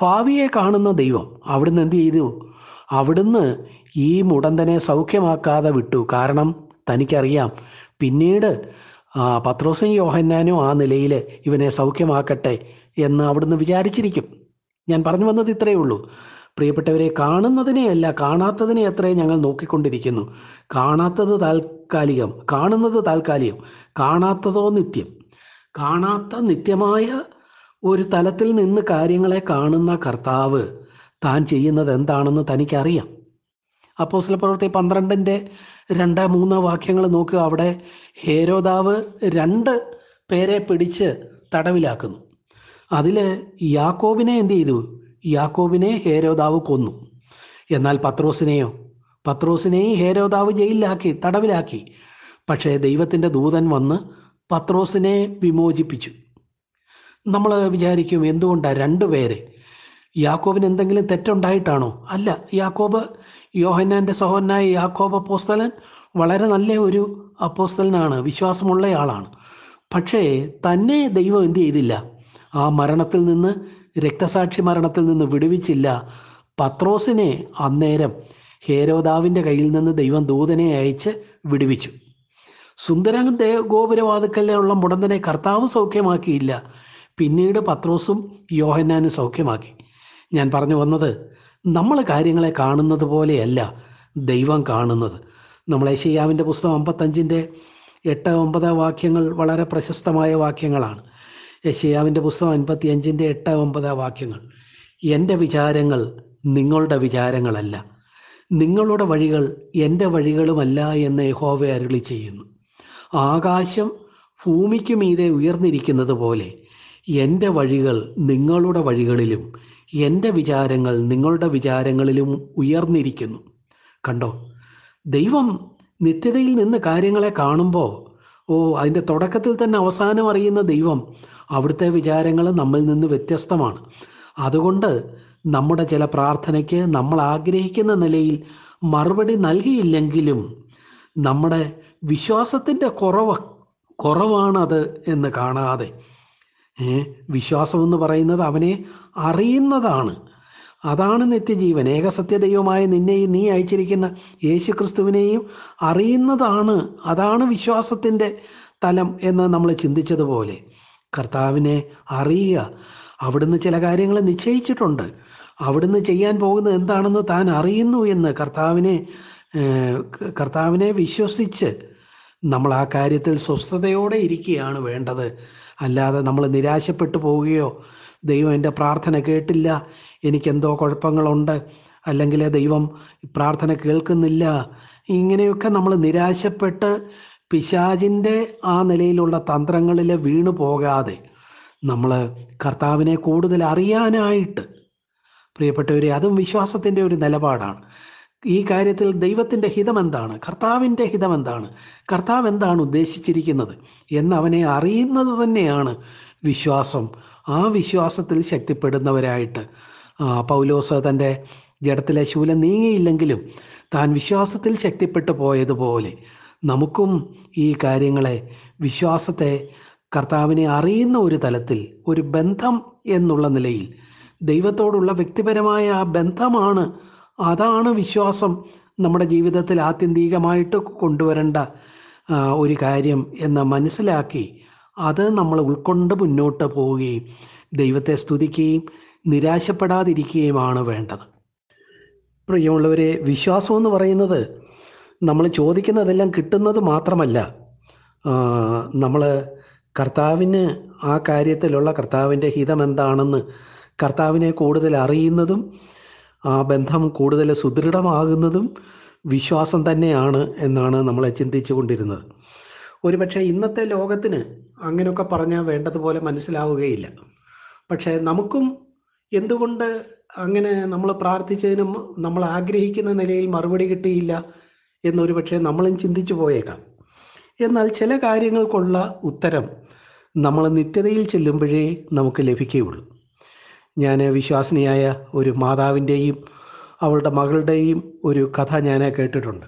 S1: ഭാവിയെ കാണുന്ന ദൈവം അവിടുന്ന് എന്ത് ചെയ്തു? അവിടുന്ന് ഈ മുടന്തനെ സൗഖ്യമാക്കാതെ വിട്ടു. കാരണം തനിക്കറിയാം പിന്നീട് പത്രോസും യോഹന്നാനും ആ നിലയിൽ ഇവനെ സൗഖ്യമാക്കട്ടെ എന്ന് അവിടുന്ന് വിചാരിച്ചിരിക്കും. ഞാൻ പറഞ്ഞു വന്നത് ഇത്രയേ ഉള്ളൂ. പ്രിയപ്പെട്ടവരെ കാണുന്നതിനെയല്ല കാണാത്തതിനെ അത്രേ ഞങ്ങൾ നോക്കിക്കൊണ്ടിരിക്കുന്നു. കാണാത്തത് താൽക്കാലികം കാണുന്നത് താൽക്കാലികം കാണാത്തതോ നിത്യം. കാണാത്ത നിത്യമായ ഒരു തലത്തിൽ നിന്ന് കാര്യങ്ങളെ കാണുന്ന കർത്താവ് താൻ ചെയ്യുന്നത് എന്താണെന്ന് തനിക്കറിയാം. അപ്പോൾ ചില പ്രവൃത്തി പന്ത്രണ്ടിന്റെ രണ്ട് മൂന്ന് വാക്യങ്ങൾ നോക്കുക. അവിടെ ഹേരോദാവ് രണ്ട് പേരെ പിടിച്ച് തടവിലാക്കുന്നു. അതിൽ യാക്കോബിനെ എന്ത് ചെയ്തു? യാക്കോബിനെ ഹേരോദാവ് കൊന്നു. എന്നാൽ പത്രോസിനെയോ? പത്രോസിനെയും ഹേരോദാവ് ജയിലിലാക്കി തടവിലാക്കി. പക്ഷേ ദൈവത്തിന്റെ ദൂതൻ വന്ന് പത്രോസിനെ വിമോചിപ്പിച്ചു. നമ്മൾ വിചാരിക്കും എന്തുകൊണ്ടാണ് രണ്ടുപേരെ യാക്കോബിന് എന്തെങ്കിലും തെറ്റുണ്ടായിട്ടാണോ? അല്ല യാക്കോബ് യോഹന്നാന്റെ സഹോദരനായ യാക്കോബ് അപ്പോസ്തലൻ വളരെ നല്ല ഒരു അപ്പോസ്തലനാണ് വിശ്വാസമുള്ള ആളാണ്. പക്ഷേ തന്നെ ദൈവം എന്ത് ചെയ്തില്ല? ആ മരണത്തിൽ നിന്ന് രക്തസാക്ഷി മരണത്തിൽ നിന്ന് വിടുവിച്ചില്ല. പത്രോസിനെ അന്നേരം ഹേരോദാവിന്റെ കയ്യിൽ നിന്ന് ദൈവം ദൂതനെ അയച്ച് വിടുവിച്ചു. സുന്ദരൻ ഗോപുരവാതുക്കലുള്ള മുടന്തനെ കർത്താവ് സൗഖ്യമാക്കിയില്ല. പിന്നീട് പത്രോസും യോഹന്നാനും സൗഖ്യമാക്കി. ഞാൻ പറഞ്ഞു വന്നത് നമ്മൾ കാര്യങ്ങളെ കാണുന്നത് പോലെയല്ല ദൈവം കാണുന്നത്. നമ്മളെ ഏഷ്യാവിന്റെ പുസ്തകം അമ്പത്തഞ്ചിന്റെ എട്ട് ഒമ്പത് വാക്യങ്ങൾ വളരെ പ്രശസ്തമായ വാക്യങ്ങളാണ്. യശയാവിന്റെ പുസ്തകം അൻപത്തി അഞ്ചിന്റെ എട്ട് ഒമ്പത് വാക്യങ്ങൾ. എന്റെ വിചാരങ്ങൾ നിങ്ങളുടെ വിചാരങ്ങളല്ല. നിങ്ങളുടെ വഴികൾ എന്റെ വഴികളുമല്ല എന്ന് യഹോവ അരുളി ചെയ്യുന്നു. ആകാശം ഭൂമിക്ക് മീതെ ഉയർന്നിരിക്കുന്നത് പോലെ എന്റെ വഴികൾ നിങ്ങളുടെ വഴികളിലും എന്റെ വിചാരങ്ങൾ നിങ്ങളുടെ വിചാരങ്ങളിലും ഉയർന്നിരിക്കുന്നു. കണ്ടോ? ദൈവം നിത്യതയിൽ നിന്ന് കാര്യങ്ങളെ കാണുമ്പോൾ ഓ അതിന്റെ തുടക്കത്തിൽ തന്നെ അവസാനം അറിയുന്ന ദൈവം അവിടുത്തെ വിചാരങ്ങൾ നമ്മിൽ നിന്ന് വ്യത്യസ്തമാണ്. അതുകൊണ്ട് നമ്മുടെ ചില പ്രാർത്ഥനയ്ക്ക് നമ്മൾ ആഗ്രഹിക്കുന്ന നിലയിൽ മറുപടി നൽകിയില്ലെങ്കിലും നമ്മുടെ വിശ്വാസത്തിന്റെ കുറവ് കുറവാണത് എന്ന് കാണാതെ. വിശ്വാസം എന്ന് പറയുന്നത് അവനെ അറിയുന്നതാണ്. അതാണ് നിത്യജീവൻ. ഏകസത്യദൈവമായ നിന്നെയും നീ അയച്ചിരിക്കുന്ന യേശു ക്രിസ്തുവിനെയും അറിയുന്നതാണ്. അതാണ് വിശ്വാസത്തിന്റെ തലം എന്ന് നമ്മൾ ചിന്തിച്ചതുപോലെ. കർത്താവിനെ അറിയുക. അവിടുന്ന് ചില കാര്യങ്ങൾ നിശ്ചയിച്ചിട്ടുണ്ട്. അവിടുന്ന് ചെയ്യാൻ പോകുന്നത് എന്താണെന്ന് താൻ അറിയുന്നു എന്ന് കർത്താവിനെ കർത്താവിനെ വിശ്വസിച്ച് നമ്മൾ ആ കാര്യത്തിൽ സ്വസ്ഥതയോടെ ഇരിക്കുകയാണ് വേണ്ടത്. അല്ലാതെ നമ്മൾ നിരാശപ്പെട്ടു പോവുകയോ ദൈവം എന്റെ പ്രാർത്ഥന കേട്ടില്ല എനിക്കെന്തോ കുഴപ്പങ്ങളുണ്ട് അല്ലെങ്കിൽ ദൈവം പ്രാർത്ഥന കേൾക്കുന്നില്ല ഇങ്ങനെയൊക്കെ നമ്മൾ നിരാശപ്പെട്ട് പിശാജിന്റെ ആ നിലയിലുള്ള തന്ത്രങ്ങളിൽ വീണു പോകാതെ നമ്മൾ കർത്താവിനെ കൂടുതൽ അറിയാനായിട്ട്. പ്രിയപ്പെട്ടവരെ അതും വിശ്വാസത്തിന്റെ ഒരു നിലപാടാണ്. ഈ കാര്യത്തിൽ ദൈവത്തിന്റെ ഹിതം എന്താണ് കർത്താവിന്റെ ഹിതം എന്താണ് കർത്താവ് എന്താണ് ഉദ്ദേശിച്ചിരിക്കുന്നത്? എന്നവനെ അറിയുന്നത് തന്നെയാണ് വിശ്വാസം. ആ വിശ്വാസത്തിൽ ശക്തിപ്പെടുന്നവരായിട്ട് പൗലോസ് തന്റെ ജഡത്തിലെ ശൂലം നീങ്ങിയില്ലെങ്കിലും താൻ വിശ്വാസത്തിൽ ശക്തിപ്പെട്ടു പോയതുപോലെ നമുക്കും ഈ കാര്യങ്ങളെ വിശ്വാസത്തെ കർത്താവിനെ അറിയുന്ന ഒരു തലത്തിൽ ഒരു ബന്ധം എന്നുള്ള നിലയിൽ ദൈവത്തോടുള്ള വ്യക്തിപരമായ ആ ബന്ധമാണ് അതാണ് വിശ്വാസം നമ്മുടെ ജീവിതത്തിൽ ആത്യന്തികമായിട്ട് കൊണ്ടുവരേണ്ട ഒരു കാര്യം എന്ന് മനസ്സിലാക്കി അത് നമ്മൾ ഉൾക്കൊണ്ട് മുന്നോട്ട് പോവുകയും ദൈവത്തെ സ്തുതിക്കുകയും നിരാശപ്പെടാതിരിക്കുകയുമാണ് വേണ്ടത്. പ്രിയമുള്ളവരെ വിശ്വാസം എന്ന് പറയുന്നത് നമ്മൾ ചോദിക്കുന്നതെല്ലാം കിട്ടുന്നത് മാത്രമല്ല നമ്മൾ കർത്താവിന് ആ കാര്യത്തിലുള്ള കർത്താവിന്റെ ഹിതം എന്താണെന്ന് കർത്താവിനെ കൂടുതൽ അറിയുന്നതും ആ ബന്ധം കൂടുതൽ സുദൃഢമാകുന്നതും വിശ്വാസം തന്നെയാണ് എന്നാണ് നമ്മളെ ചിന്തിച്ചു കൊണ്ടിരുന്നത്. ഒരുപക്ഷെ ഇന്നത്തെ ലോകത്തിന് അങ്ങനെയൊക്കെ പറഞ്ഞാൽ വേണ്ടതുപോലെ മനസ്സിലാവുകയില്ല. പക്ഷേ നമുക്കും എന്തുകൊണ്ട് അങ്ങനെ നമ്മൾ പ്രാർത്ഥിച്ചതിനും നമ്മൾ ആഗ്രഹിക്കുന്ന നിലയിൽ മറുപടി കിട്ടിയില്ല? എന്നൊരു പക്ഷേ നമ്മളും ചിന്തിച്ചു പോയേക്കാം. എന്നാൽ ചില കാര്യങ്ങൾക്കുള്ള ഉത്തരം നമ്മൾ നിത്യതയിൽ ചെല്ലുമ്പോഴേ നമുക്ക് ലഭിക്കുകയുള്ളൂ. ഞാൻ വിശ്വാസിനിയായ ഒരു മാതാവിന്റെയും അവളുടെ മകളുടെയും ഒരു കഥ ഞാൻ കേട്ടിട്ടുണ്ട്.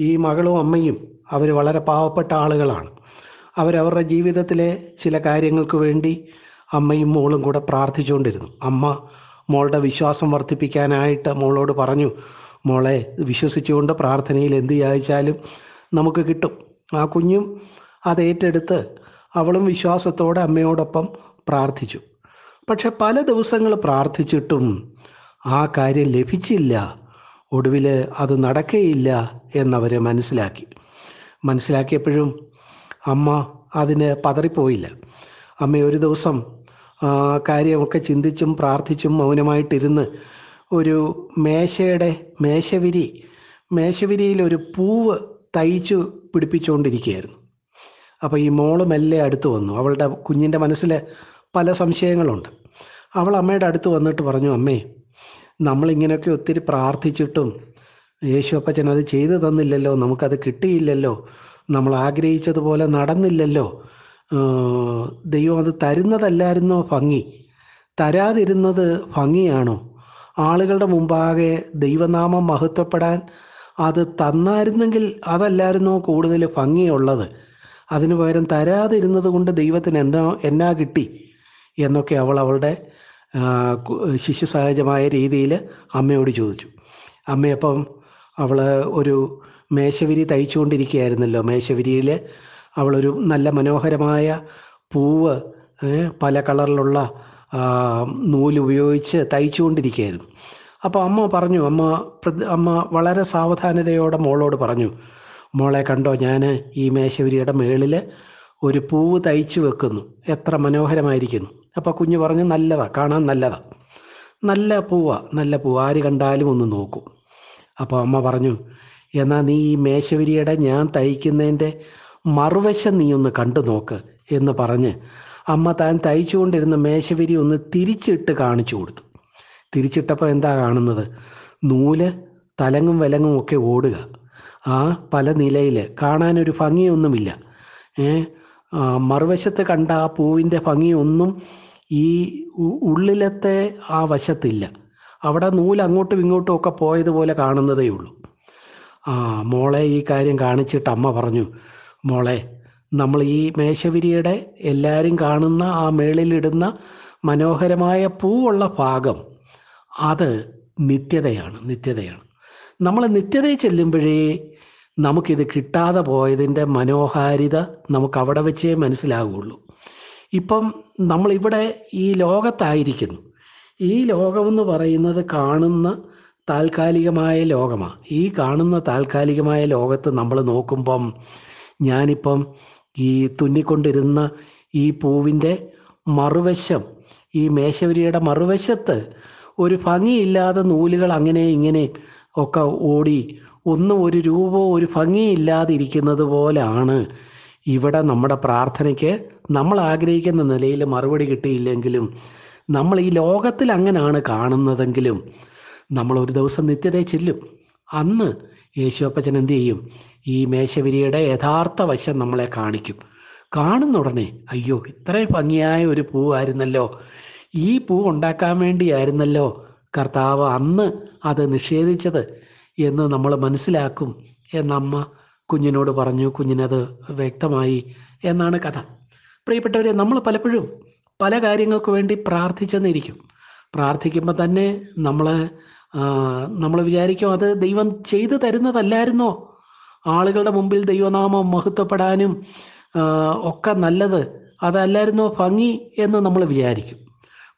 S1: ഈ മകളും അമ്മയും അവർ വളരെ പാവപ്പെട്ട ആളുകളാണ്. അവരവരുടെ ജീവിതത്തിലെ ചില കാര്യങ്ങൾക്ക് വേണ്ടി അമ്മയും മോളും കൂടെ പ്രാർത്ഥിച്ചുകൊണ്ടിരുന്നു. അമ്മ മോളുടെ വിശ്വാസം വർദ്ധിപ്പിക്കാനായിട്ട് മോളോട് പറഞ്ഞു മോളെ വിശ്വസിച്ചുകൊണ്ട് പ്രാർത്ഥനയിൽ എന്ത് യാചിച്ചാലും നമുക്ക് കിട്ടും. ആ കുഞ്ഞും അത് ഏറ്റെടുത്ത് അവളും വിശ്വാസത്തോടെ അമ്മയോടൊപ്പം പ്രാർത്ഥിച്ചു. പക്ഷെ പല ദിവസങ്ങൾ പ്രാർത്ഥിച്ചിട്ടും ആ കാര്യം ലഭിച്ചില്ല. ഒടുവിൽ അത് നടക്കുകയില്ല എന്നവർ മനസ്സിലാക്കി. മനസ്സിലാക്കിയപ്പോഴും അമ്മ അതിന് പതറിപ്പോയില്ല. അമ്മ ഒരു ദിവസം കാര്യമൊക്കെ ചിന്തിച്ചും പ്രാർത്ഥിച്ചും മൗനമായിട്ടിരുന്ന് ഒരു മേശയുടെ മേശവിരി മേശവിരിയിൽ ഒരു പൂവ് തയ്ച്ചു പിടിപ്പിച്ചുകൊണ്ടിരിക്കുകയായിരുന്നു. അപ്പോൾ ഈ മോൾ മെല്ലെ അടുത്ത് വന്നു. അവളുടെ കുഞ്ഞിന്റെ മനസ്സിൽ പല സംശയങ്ങളുണ്ട്. അവൾ അമ്മയുടെ അടുത്ത് വന്നിട്ട് പറഞ്ഞു അമ്മേ നമ്മളിങ്ങനെയൊക്കെ ഒത്തിരി പ്രാർത്ഥിച്ചിട്ടും യേശു അപ്പച്ചൻ അത് ചെയ്തു തന്നില്ലല്ലോ നമുക്കത് കിട്ടിയില്ലല്ലോ നമ്മൾ ആഗ്രഹിച്ചതുപോലെ നടന്നില്ലല്ലോ. ദൈവം അത് തരുന്നതല്ലായിരുന്നോ ഭംഗി? തരാതിരുന്നത് ഭംഗിയാണോ? ആളുകളുടെ മുമ്പാകെ ദൈവനാമം മഹത്വപ്പെടാൻ അത് തന്നായിരുന്നെങ്കിൽ അതല്ലായിരുന്നോ കൂടുതൽ ഭംഗിയുള്ളത്? അതിനു പകരം തരാതിരുന്നത് കൊണ്ട് ദൈവത്തിന് എന്നാ എന്നാ കിട്ടി? എന്നൊക്കെ അവൾ അവളുടെ ശിശു സഹജമായ രീതിയിൽ അമ്മയോട് ചോദിച്ചു. അമ്മയപ്പം അവൾ ഒരു മേശവിരി തയ്ച്ചുകൊണ്ടിരിക്കുകയായിരുന്നല്ലോ. മേശവിരിയിൽ അവളൊരു നല്ല മനോഹരമായ പൂവ് പല കളറിലുള്ള നൂൽ ഉപയോഗിച്ച് തയ്ച്ചുകൊണ്ടിരിക്കുകയായിരുന്നു. അപ്പോൾ അമ്മ പറഞ്ഞു അമ്മ അമ്മ വളരെ സാവധാനതയോടെ മോളോട് പറഞ്ഞു മോളെ കണ്ടോ ഞാൻ ഈ മേശവിരിയുടെ മേളിൽ ഒരു പൂവ് തയ്ച്ചു വെക്കുന്നു. എത്ര മനോഹരമായിരിക്കുന്നു. അപ്പോൾ കുഞ്ഞു പറഞ്ഞു നല്ലതാ കാണാൻ നല്ലതാ. നല്ല പൂവാ നല്ല പൂവ്. ആര് കണ്ടാലും ഒന്ന് നോക്കും. അപ്പോൾ അമ്മ പറഞ്ഞു എന്നാൽ നീ ഈ മേശവിരിയുടെ ഞാൻ തയ്ക്കുന്നതിന്റെ മറുവശം നീ ഒന്ന് കണ്ടു നോക്ക് എന്ന് പറഞ്ഞ് അമ്മ താൻ തയ്ച്ചുകൊണ്ടിരുന്ന മേശവിരി ഒന്ന് തിരിച്ചിട്ട് കാണിച്ചു കൊടുത്തു. തിരിച്ചിട്ടപ്പോൾ എന്താ കാണുന്നത്? നൂൽ തലങ്ങും വിലങ്ങും ഒക്കെ ഓടുക. ആ പല നിലയിൽ കാണാനൊരു ഭംഗിയൊന്നുമില്ല. ഏ മറുവശത്ത് കണ്ട ആ പൂവിന്റെ ഭംഗിയൊന്നും ഈ ഉള്ളിലത്തെ ആ വശത്തില്ല. അവിടെ നൂൽ അങ്ങോട്ടും ഇങ്ങോട്ടും ഒക്കെ പോയതുപോലെ കാണുന്നതേ ഉള്ളൂ. ആ മോളെ ഈ കാര്യം കാണിച്ചിട്ട് അമ്മ പറഞ്ഞു മോളെ നമ്മൾ ഈ മേശവിരിയുടെ എല്ലാവരും കാണുന്ന ആ മേളിലിടുന്ന മനോഹരമായ പൂവുള്ള ഭാഗം അത് നിത്യതയാണ് നിത്യതയാണ്. നമ്മൾ നിത്യതയിൽ ചെല്ലുമ്പോഴേ നമുക്കിത് കിട്ടാതെ പോയതിന്റെ മനോഹാരിത നമുക്ക് അവിടെ വെച്ചേ മനസ്സിലാവുകയുള്ളൂ ഇപ്പം നമ്മളിവിടെ ഈ ലോകത്തായിരിക്കുന്നു. ഈ ലോകമെന്ന് പറയുന്നത് കാണുന്ന താൽക്കാലികമായ ലോകമാണ് ഈ കാണുന്ന താൽക്കാലികമായ ലോകത്ത് നമ്മൾ നോക്കുമ്പം ഞാനിപ്പം ഈ തുന്നിക്കൊണ്ടിരുന്ന ഈ പൂവിന്റെ മറുവശം ഈ മേശവരിയുടെ മറുവശത്ത് ഒരു ഭംഗിയില്ലാതെ നൂലുകൾ അങ്ങനെ ഇങ്ങനെ ഒക്കെ ഓടി ഒന്നും ഒരു രൂപവും ഒരു ഭംഗിയില്ലാതെ ഇരിക്കുന്നത് പോലാണ്. ഇവിടെ നമ്മുടെ പ്രാർത്ഥനയ്ക്ക് നമ്മൾ ആഗ്രഹിക്കുന്ന നിലയിൽ മറുപടി കിട്ടിയില്ലെങ്കിലും നമ്മൾ ഈ ലോകത്തിൽ അങ്ങനെയാണ് കാണുന്നതെങ്കിലും നമ്മൾ ഒരു ദിവസം നിത്യതയെ ചെല്ലും. അന്ന് യേശുപ്പച്ചൻ എന്ത് ചെയ്യും? ഈ മേശവിരിയുടെ യഥാർത്ഥ വശം നമ്മളെ കാണിക്കും. കാണുന്ന ഉടനെ അയ്യോ ഇത്രയും ഭംഗിയായ ഒരു പൂവായിരുന്നല്ലോ. ഈ പൂ ഉണ്ടാക്കാൻ വേണ്ടിയായിരുന്നല്ലോ കർത്താവ് അന്ന് അത് നിഷേധിച്ചത് എന്ന് നമ്മൾ മനസ്സിലാക്കും. എന്നമ്മ കുഞ്ഞിനോട് പറഞ്ഞു. കുഞ്ഞിനത് വ്യക്തമായി എന്നാണ് കഥ. പ്രിയപ്പെട്ടവരെ നമ്മൾ പലപ്പോഴും പല കാര്യങ്ങൾക്ക് വേണ്ടി പ്രാർത്ഥിച്ചെന്നിരിക്കും. പ്രാർത്ഥിക്കുമ്പോൾ തന്നെ നമ്മൾ നമ്മൾ വിചാരിക്കും അത് ദൈവം ചെയ്തു തരുന്നതല്ലായിരുന്നോ? ആളുകളുടെ മുമ്പിൽ ദൈവനാമം മഹത്വപ്പെടാനും ഒക്കെ നല്ലത് അതല്ലായിരുന്നോ ഭംഗി എന്ന് നമ്മൾ വിചാരിക്കും.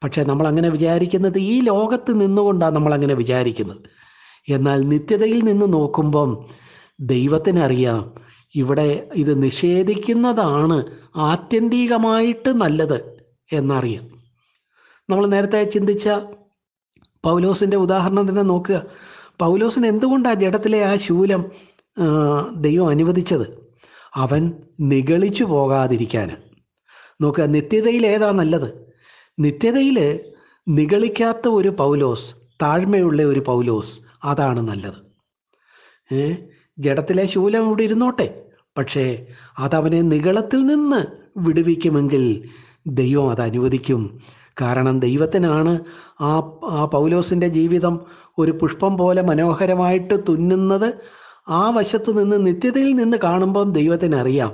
S1: പക്ഷേ നമ്മൾ അങ്ങനെ വിചാരിക്കുന്നത് ഈ ലോകത്ത് നിന്നുകൊണ്ടാണ് നമ്മൾ അങ്ങനെ വിചാരിക്കുന്നത്. എന്നാൽ നിത്യതയിൽ നിന്ന് നോക്കുമ്പം ദൈവത്തിനറിയാം ഇവിടെ ഇത് നിഷേധിക്കുന്നതാണ് ആത്യന്തികമായിട്ട് നല്ലത് എന്നറിയാം. നമ്മൾ നേരത്തെ ചിന്തിച്ച പൗലോസിന്റെ ഉദാഹരണം തന്നെ നോക്കുക. പൗലോസിന് എന്തുകൊണ്ടാണ് ജഡത്തിലെ ആ ശൂലം ദൈവം അനുവദിച്ചത്? അവൻ നിഗളിച്ചു പോകാതിരിക്കാൻ നോക്കുക നിത്യതയിൽ ഏതാ നല്ലത്? നിത്യതയിൽ നിഗളിക്കാത്ത ഒരു പൗലോസ് താഴ്മയുള്ള ഒരു പൗലോസ് അതാണ് നല്ലത്. ഏ ജഡത്തിലെ ശൂലം ഇവിടെ ഇരുന്നോട്ടെ. പക്ഷേ അതവനെ നിഗളത്തിൽ നിന്ന് വിടുവിക്കുമെങ്കിൽ ദൈവം അത് അനുവദിക്കും. കാരണം ദൈവത്തിനാണ് ആ ആ പൗലോസിന്റെ ജീവിതം ഒരു പുഷ്പം പോലെ മനോഹരമായിട്ട് തുന്നുന്നത്. ആ വശത്ത് നിന്ന് നിത്യതയിൽ നിന്ന് കാണുമ്പം ദൈവത്തിനറിയാം.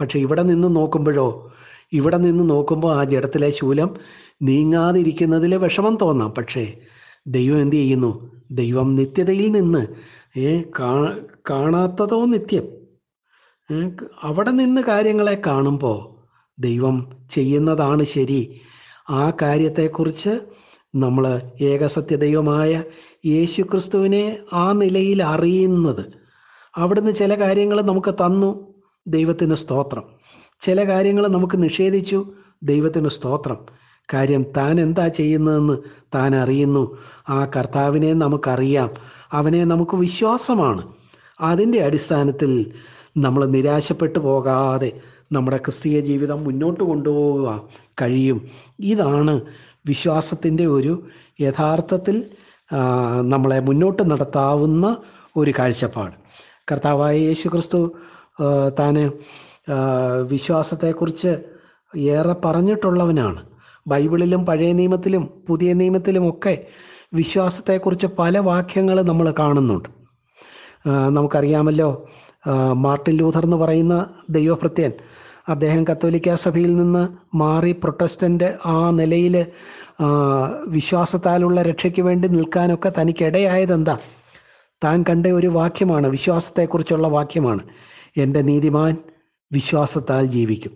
S1: പക്ഷെ ഇവിടെ നിന്ന് നോക്കുമ്പോഴോ ഇവിടെ നിന്ന് നോക്കുമ്പോൾ ആ ജഡത്തിലെ ശൂലം നീങ്ങാതിരിക്കുന്നതിലെ വിഷമം തോന്നാം. പക്ഷേ ദൈവം എന്ത് ചെയ്യുന്നു? ദൈവം നിത്യതയിൽ നിന്ന് ഏ കാണാത്തതോ നിത്യം. അവിടെ നിന്ന് കാര്യങ്ങളെ കാണുമ്പോൾ ദൈവം ചെയ്യുന്നതാണ് ശരി. ആ കാര്യത്തെക്കുറിച്ച് നമ്മൾ ഏകസത്യദൈവമായ യേശു ക്രിസ്തുവിനെ ആ നിലയിൽ അറിയുന്നത്. അവിടുന്ന് ചില കാര്യങ്ങൾ നമുക്ക് തന്നു ദൈവത്തിന് സ്തോത്രം. ചില കാര്യങ്ങൾ നമുക്ക് നിഷേധിച്ചു ദൈവത്തിന് സ്തോത്രം. കാര്യം താൻ എന്താ ചെയ്യുന്നതെന്ന് താൻ അറിയുന്നു. ആ കർത്താവിനെ നമുക്കറിയാം. അവനെ നമുക്ക് വിശ്വാസമാണ്. അതിന്റെ അടിസ്ഥാനത്തിൽ നമ്മൾ നിരാശപ്പെട്ടു പോകാതെ നമ്മുടെ ക്രിസ്തീയ ജീവിതം മുന്നോട്ട് കൊണ്ടുപോകുക കഴിയും. ഇതാണ് വിശ്വാസത്തിന്റെ ഒരു യഥാർത്ഥത്തിൽ നമ്മളെ മുന്നോട്ട് നടത്താവുന്ന ഒരു കാഴ്ചപ്പാട്. കർത്താവായ യേശു ക്രിസ്തു താന് വിശ്വാസത്തെക്കുറിച്ച് ഏറെ പറഞ്ഞിട്ടുള്ളവനാണ്. ബൈബിളിലും പഴയ നിയമത്തിലും പുതിയ നിയമത്തിലും ഒക്കെ വിശ്വാസത്തെക്കുറിച്ച് പല വാക്യങ്ങൾ നമ്മൾ കാണുന്നുണ്ട്. നമുക്കറിയാമല്ലോ മാർട്ടിൻ ലൂഥർ എന്ന് പറയുന്ന ദൈവഭൃത്യൻ അദ്ദേഹം കത്തോലിക്ക സഭയിൽ നിന്ന് മാറി പ്രൊട്ടസ്റ്റന്റ് ആ നിലയിൽ വിശ്വാസത്താലുള്ള രക്ഷയ്ക്ക് വേണ്ടി നിൽക്കാനൊക്കെ തനിക്കിടയായത് എന്താ താൻ കണ്ട ഒരു വാക്യമാണ് വിശ്വാസത്തെക്കുറിച്ചുള്ള വാക്യമാണ്. എന്റെ നീതിമാൻ വിശ്വാസത്താൽ ജീവിക്കും.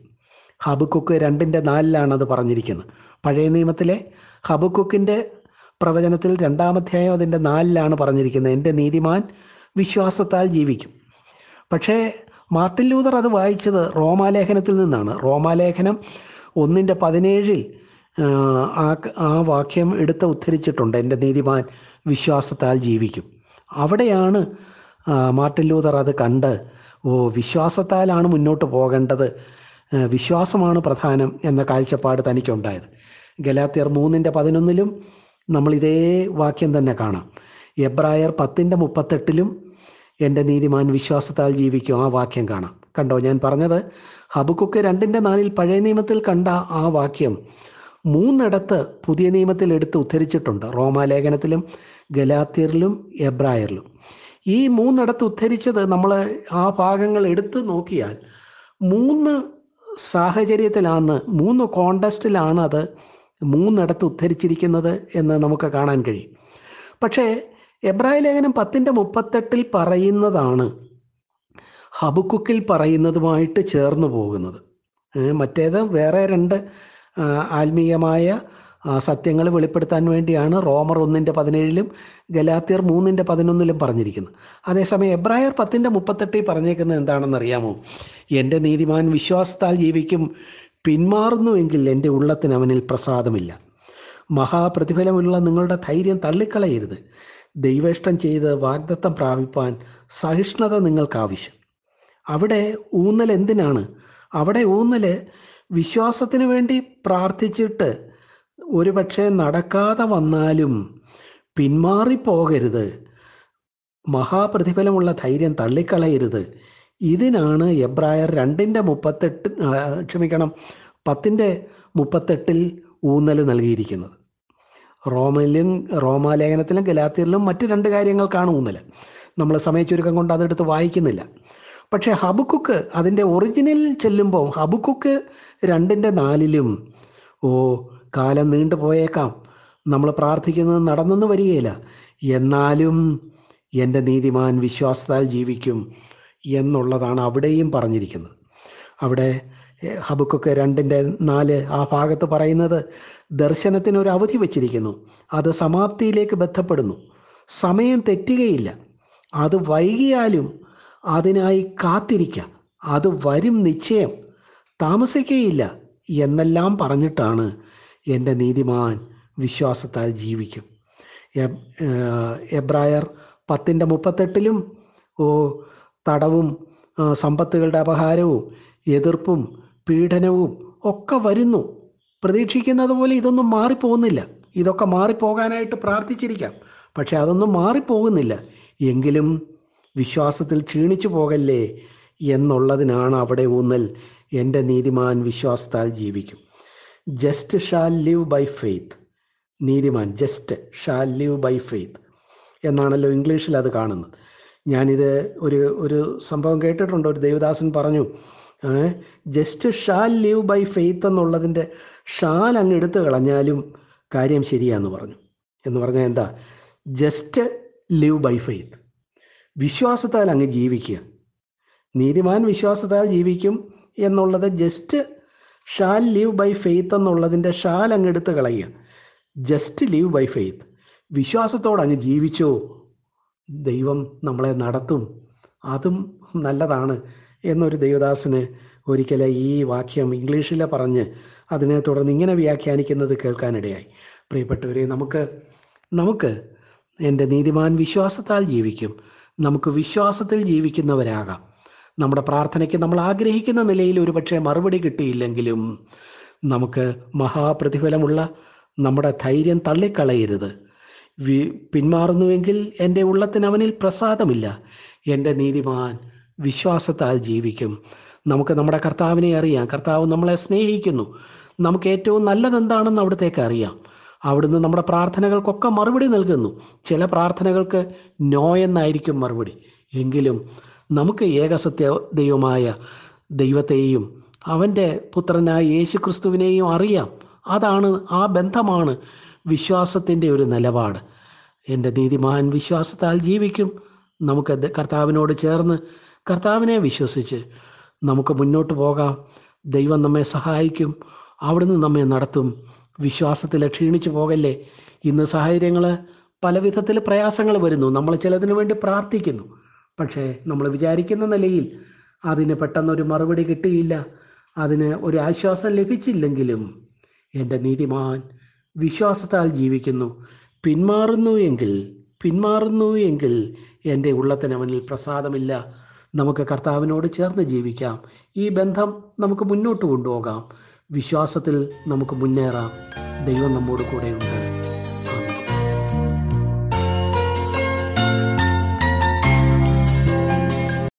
S1: ഹബുക്കുക്ക് രണ്ടിന്റെ നാലിലാണ് അത് പറഞ്ഞിരിക്കുന്നത്. പഴയ നിയമത്തിലെ ഹബുക്കുക്കിന്റെ പ്രവചനത്തിൽ രണ്ടാമധ്യായം അതിന്റെ നാലിലാണ് പറഞ്ഞിരിക്കുന്നത്. എന്റെ നീതിമാൻ വിശ്വാസത്താൽ ജീവിക്കും. പക്ഷേ മാർട്ടിൻ ലൂതർ അത് വായിച്ചത് റോമാലേഖനത്തിൽ നിന്നാണ്. റോമാലേഖനം ഒന്നിന്റെ പതിനേഴിൽ ആ, ആ വാക്യം എടുത്ത് ഉദ്ധരിച്ചിട്ടുണ്ട്. എന്റെ നീതിമാൻ വിശ്വാസത്താൽ ജീവിക്കും. അവിടെയാണ് മാർട്ടിൻ ലൂതർ അത് കണ്ട് ഓ വിശ്വാസത്താലാണ് മുന്നോട്ട് പോകേണ്ടത്. വിശ്വാസമാണ് പ്രധാനം എന്ന കാഴ്ചപ്പാട് തനിക്കുണ്ടായത്. ഗലാത്തിയർ മൂന്നിന്റെ പതിനൊന്നിലും നമ്മൾ ഇതേ വാക്യം തന്നെ കാണാം. എബ്രായർ പത്തിന്റെ മുപ്പത്തെട്ടിലും എന്റെ നീതിമാൻ വിശ്വാസത്താൽ ജീവിക്കും. ആ വാക്യം കാണാം. കണ്ടോ ഞാൻ പറഞ്ഞത്? ഹബുക്കൊക്കെ രണ്ടിന്റെ നാലിൽ പഴയ നിയമത്തിൽ കണ്ട ആ വാക്യം മൂന്നിടത്ത് പുതിയ നിയമത്തിൽ എടുത്ത് ഉദ്ധരിച്ചിട്ടുണ്ട്. റോമാലേഖനത്തിലും ഗലാത്തിയറിലും എബ്രായറിലും ഈ മൂന്നിടത്ത് ഉദ്ധരിച്ചത് നമ്മൾ ആ ഭാഗങ്ങൾ എടുത്ത് നോക്കിയാൽ മൂന്ന് സാഹചര്യത്തിലാണ് മൂന്ന് കോണ്ടസ്റ്റിലാണ് അത് മൂന്നിടത്ത് ഉദ്ധരിച്ചിരിക്കുന്നത് എന്ന് നമുക്ക് കാണാൻ കഴിയും. പക്ഷേ എബ്രായ ലേഖനം പത്തിന്റെ മുപ്പത്തെട്ടിൽ പറയുന്നതാണ്. ഹബുക്കുക്കിൽ പറയുന്നതുമായിട്ട് ചേർന്ന് പോകുന്നത്. മറ്റേത് വേറെ രണ്ട് ആത്മീയമായ സത്യങ്ങൾ വെളിപ്പെടുത്താൻ വേണ്ടിയാണ് റോമർ ഒന്നിന്റെ പതിനേഴിലും ഗലാത്തിയർ മൂന്നിന്റെ പതിനൊന്നിലും പറഞ്ഞിരിക്കുന്നത്. അതേസമയം എബ്രായർ പത്തിന്റെ മുപ്പത്തെട്ടിൽ പറഞ്ഞേക്കുന്നത് എന്താണെന്ന് അറിയാമോ എന്റെ നീതിമാൻ വിശ്വാസത്താൽ ജീവിക്കും പിന്മാറുന്നുവെങ്കിൽ എന്റെ ഉള്ളത്തിന് അവനിൽ പ്രസാദമില്ല. മഹാപ്രതിഫലമുള്ള നിങ്ങളുടെ ധൈര്യം തള്ളിക്കളയരുത്. ദൈവേഷ്ടം ചെയ്ത് വാഗ്ദത്തം പ്രാപിപ്പാൻ സഹിഷ്ണുത നിങ്ങൾക്ക് ആവശ്യം അവിടെ ഊന്നൽ എന്തിനാണ്? അവിടെ ഊന്നൽ വിശ്വാസത്തിന് വേണ്ടി പ്രാർത്ഥിച്ചിട്ട് ഒരുപക്ഷെ നടക്കാതെ വന്നാലും പിന്മാറിപ്പോകരുത്. മഹാപ്രതിഫലമുള്ള ധൈര്യം തള്ളിക്കളയരുത്. ഇതിനാണ് എബ്രായർ രണ്ടിന്റെ മുപ്പത്തെട്ട് ക്ഷമിക്കണം പത്തിന്റെ മുപ്പത്തെട്ടിൽ ഊന്നൽ നൽകിയിരിക്കുന്നത്. റോമയിലും റോമാലേഖനത്തിലും ഗലാത്തിയിലും മറ്റ് രണ്ട് കാര്യങ്ങൾ കാണുന്നില്ല. നമ്മൾ സമയച്ചുരുക്കം കൊണ്ട് അതെടുത്ത് വായിക്കുന്നില്ല. പക്ഷേ ഹബുക്കുക്ക് അതിന്റെ ഒറിജിനൽ ചെല്ലുമ്പോൾ ഹബുക്കുക്ക് രണ്ടിന്റെ നാലിലും ഓ കാലം നീണ്ടു പോയേക്കാം. നമ്മൾ പ്രാർത്ഥിക്കുന്നത് നടന്നെന്ന് വരികയില്ല. എന്നാലും എന്റെ നീതിമാൻ വിശ്വാസത്താൽ ജീവിക്കും എന്നുള്ളതാണ് അവിടെയും പറഞ്ഞിരിക്കുന്നത്. അവിടെ ഹബക്കുക്ക് രണ്ടിന്റെ നാല് ആ ഭാഗത്ത് പറയുന്നത് ദർശനത്തിന് ഒരു അവധി വച്ചിരിക്കുന്നു. അത് സമാപ്തിയിലേക്ക് ബന്ധപ്പെടുന്നു. സമയം തെറ്റുകയില്ല. അത് വൈകിയാലും അതിനായി കാത്തിരിക്കാം. അത് വരും നിശ്ചയം. താമസിക്കുകയില്ല എന്നെല്ലാം പറഞ്ഞിട്ടാണ് എന്റെ നീതിമാൻ വിശ്വാസത്താൽ ജീവിക്കും. എബ്രായർ പത്തിന്റെ മുപ്പത്തെട്ടിലും ഓ തടവും സമ്പത്തുകളുടെ അപഹാരവും എതിർപ്പും പീഡനവും ഒക്കെ വരുന്നു. പ്രതീക്ഷിക്കുന്നത് പോലെ ഇതൊന്നും മാറിപ്പോകുന്നില്ല. ഇതൊക്കെ മാറിപ്പോകാനായിട്ട് പ്രാർത്ഥിച്ചിരിക്കാം. പക്ഷെ അതൊന്നും മാറിപ്പോകുന്നില്ല. എങ്കിലും വിശ്വാസത്തിൽ ക്ഷീണിച്ചു പോകല്ലേ എന്നുള്ളതിനാണ് അവിടെ ഊന്നൽ. എന്റെ നീതിമാൻ വിശ്വാസത്താൽ ജീവിക്കും. Just shall live by faith നീതിമാൻ just shall live by faith എന്നാണല്ലോ ഇംഗ്ലീഷിൽ അത് കാണുന്നത്. ഞാനിത് ഒരു ഒരു സംഭവം കേട്ടിട്ടുണ്ട്. ഒരു ദേവദാസൻ പറഞ്ഞു just shall live by faith എന്നുള്ളതിന്റെ ഷാൽ അങ്ങ് എടുത്തു കളഞ്ഞാലും കാര്യം ശരിയാന്ന് പറഞ്ഞു. എന്ന് പറഞ്ഞാൽ എന്താ? ജസ്റ്റ് ലിവ് ബൈ ഫെയ്ത്ത് വിശ്വാസത്താൽ അങ്ങ് ജീവിക്കുക. നീതിമാൻ വിശ്വാസത്താൽ ജീവിക്കും എന്നുള്ളത് just shall live by faith എന്നുള്ളതിന്റെ ഷാൽ അങ്ങ് എടുത്ത് കളയുക. ജസ്റ്റ് ലിവ് ബൈ ഫെയ്ത്ത് വിശ്വാസത്തോടെ അങ്ങ് ജീവിച്ചോ? ദൈവം നമ്മളെ നടത്തും. അതും നല്ലതാണ്. എന്നൊരു ദൈവദാസന് ഒരിക്കൽ ഈ വാക്യം ഇംഗ്ലീഷിലെ പറഞ്ഞ് അതിനെ തുടർന്ന് ഇങ്ങനെ വ്യാഖ്യാനിക്കുന്നത് കേൾക്കാനിടയായി. പ്രിയപ്പെട്ടവരെ നമുക്ക് നമുക്ക് എന്റെ നീതിമാൻ വിശ്വാസത്താൽ ജീവിക്കും. നമുക്ക് വിശ്വാസത്തിൽ ജീവിക്കുന്നവരാകാം. നമ്മുടെ പ്രാർത്ഥനയ്ക്ക് നമ്മൾ ആഗ്രഹിക്കുന്ന നിലയിൽ ഒരുപക്ഷെ മറുപടി കിട്ടിയില്ലെങ്കിലും നമുക്ക് മഹാപ്രതിഫലമുള്ള നമ്മുടെ ധൈര്യം തള്ളിക്കളയരുത്. പിന്മാറുന്നുവെങ്കിൽ എന്റെ ഉള്ളത്തിന് അവനിൽ പ്രസാദമില്ല. എന്റെ നീതിമാൻ വിശ്വാസത്താൽ ജീവിക്കും. നമുക്ക് നമ്മുടെ കർത്താവിനെ അറിയാം. കർത്താവ് നമ്മളെ സ്നേഹിക്കുന്നു. നമുക്ക് ഏറ്റവും നല്ലതെന്താണെന്ന് അവിടത്തേക്ക് അറിയാം. അവിടുന്ന് നമ്മുടെ പ്രാർത്ഥനകൾക്കൊക്കെ മറുപടി നൽകുന്നു. ചില പ്രാർത്ഥനകൾക്ക് നോ എന്നായിരിക്കും മറുപടി. എങ്കിലും നമുക്ക് ഏകസത്യ ദൈവമായ ദൈവത്തെയും അവന്റെ പുത്രനായ യേശു ക്രിസ്തുവിനെയും അറിയാം. അതാണ് ആ ബന്ധമാണ് വിശ്വാസത്തിന്റെ ഒരു നിലപാട്. എന്റെ നീതിമാൻ വിശ്വാസത്താൽ ജീവിക്കും. നമുക്ക് കർത്താവിനോട് ചേർന്ന് കർത്താവിനെ വിശ്വസിച്ച് നമുക്ക് മുന്നോട്ട് പോകാം. ദൈവം നമ്മെ സഹായിക്കും. അവിടുന്ന് നമ്മെ നടത്തും. വിശ്വാസത്തിൽ ക്ഷീണിച്ചു പോകല്ലേ? ഇന്ന് സാഹചര്യങ്ങൾ പല വിധത്തിൽ പ്രയാസങ്ങൾ വരുന്നു. നമ്മൾ ചിലതിനു വേണ്ടി പ്രാർത്ഥിക്കുന്നു. പക്ഷേ നമ്മൾ വിചാരിക്കുന്ന നിലയിൽ അതിന് പെട്ടെന്നൊരു മറുപടി കിട്ടിയില്ല. അതിന് ഒരു ആശ്വാസം ലഭിച്ചില്ലെങ്കിലും എന്റെ നീതിമാൻ വിശ്വാസത്താൽ ജീവിക്കുന്നു. പിന്മാറുന്നു എങ്കിൽ പിന്മാറുന്നു എങ്കിൽ എന്റെ ഉള്ളത്തിന് അവനിൽ പ്രസാദമില്ല. നമുക്ക് കർത്താവിനോട് ചേർന്ന് ജീവിക്കാം. ഈ ബന്ധം നമുക്ക് മുന്നോട്ട് കൊണ്ടുപോകാം. വിശ്വാസത്തിൽ നമുക്ക് മുന്നേറാം. ദൈവം നമ്മോട് കൂടെയുണ്ട്.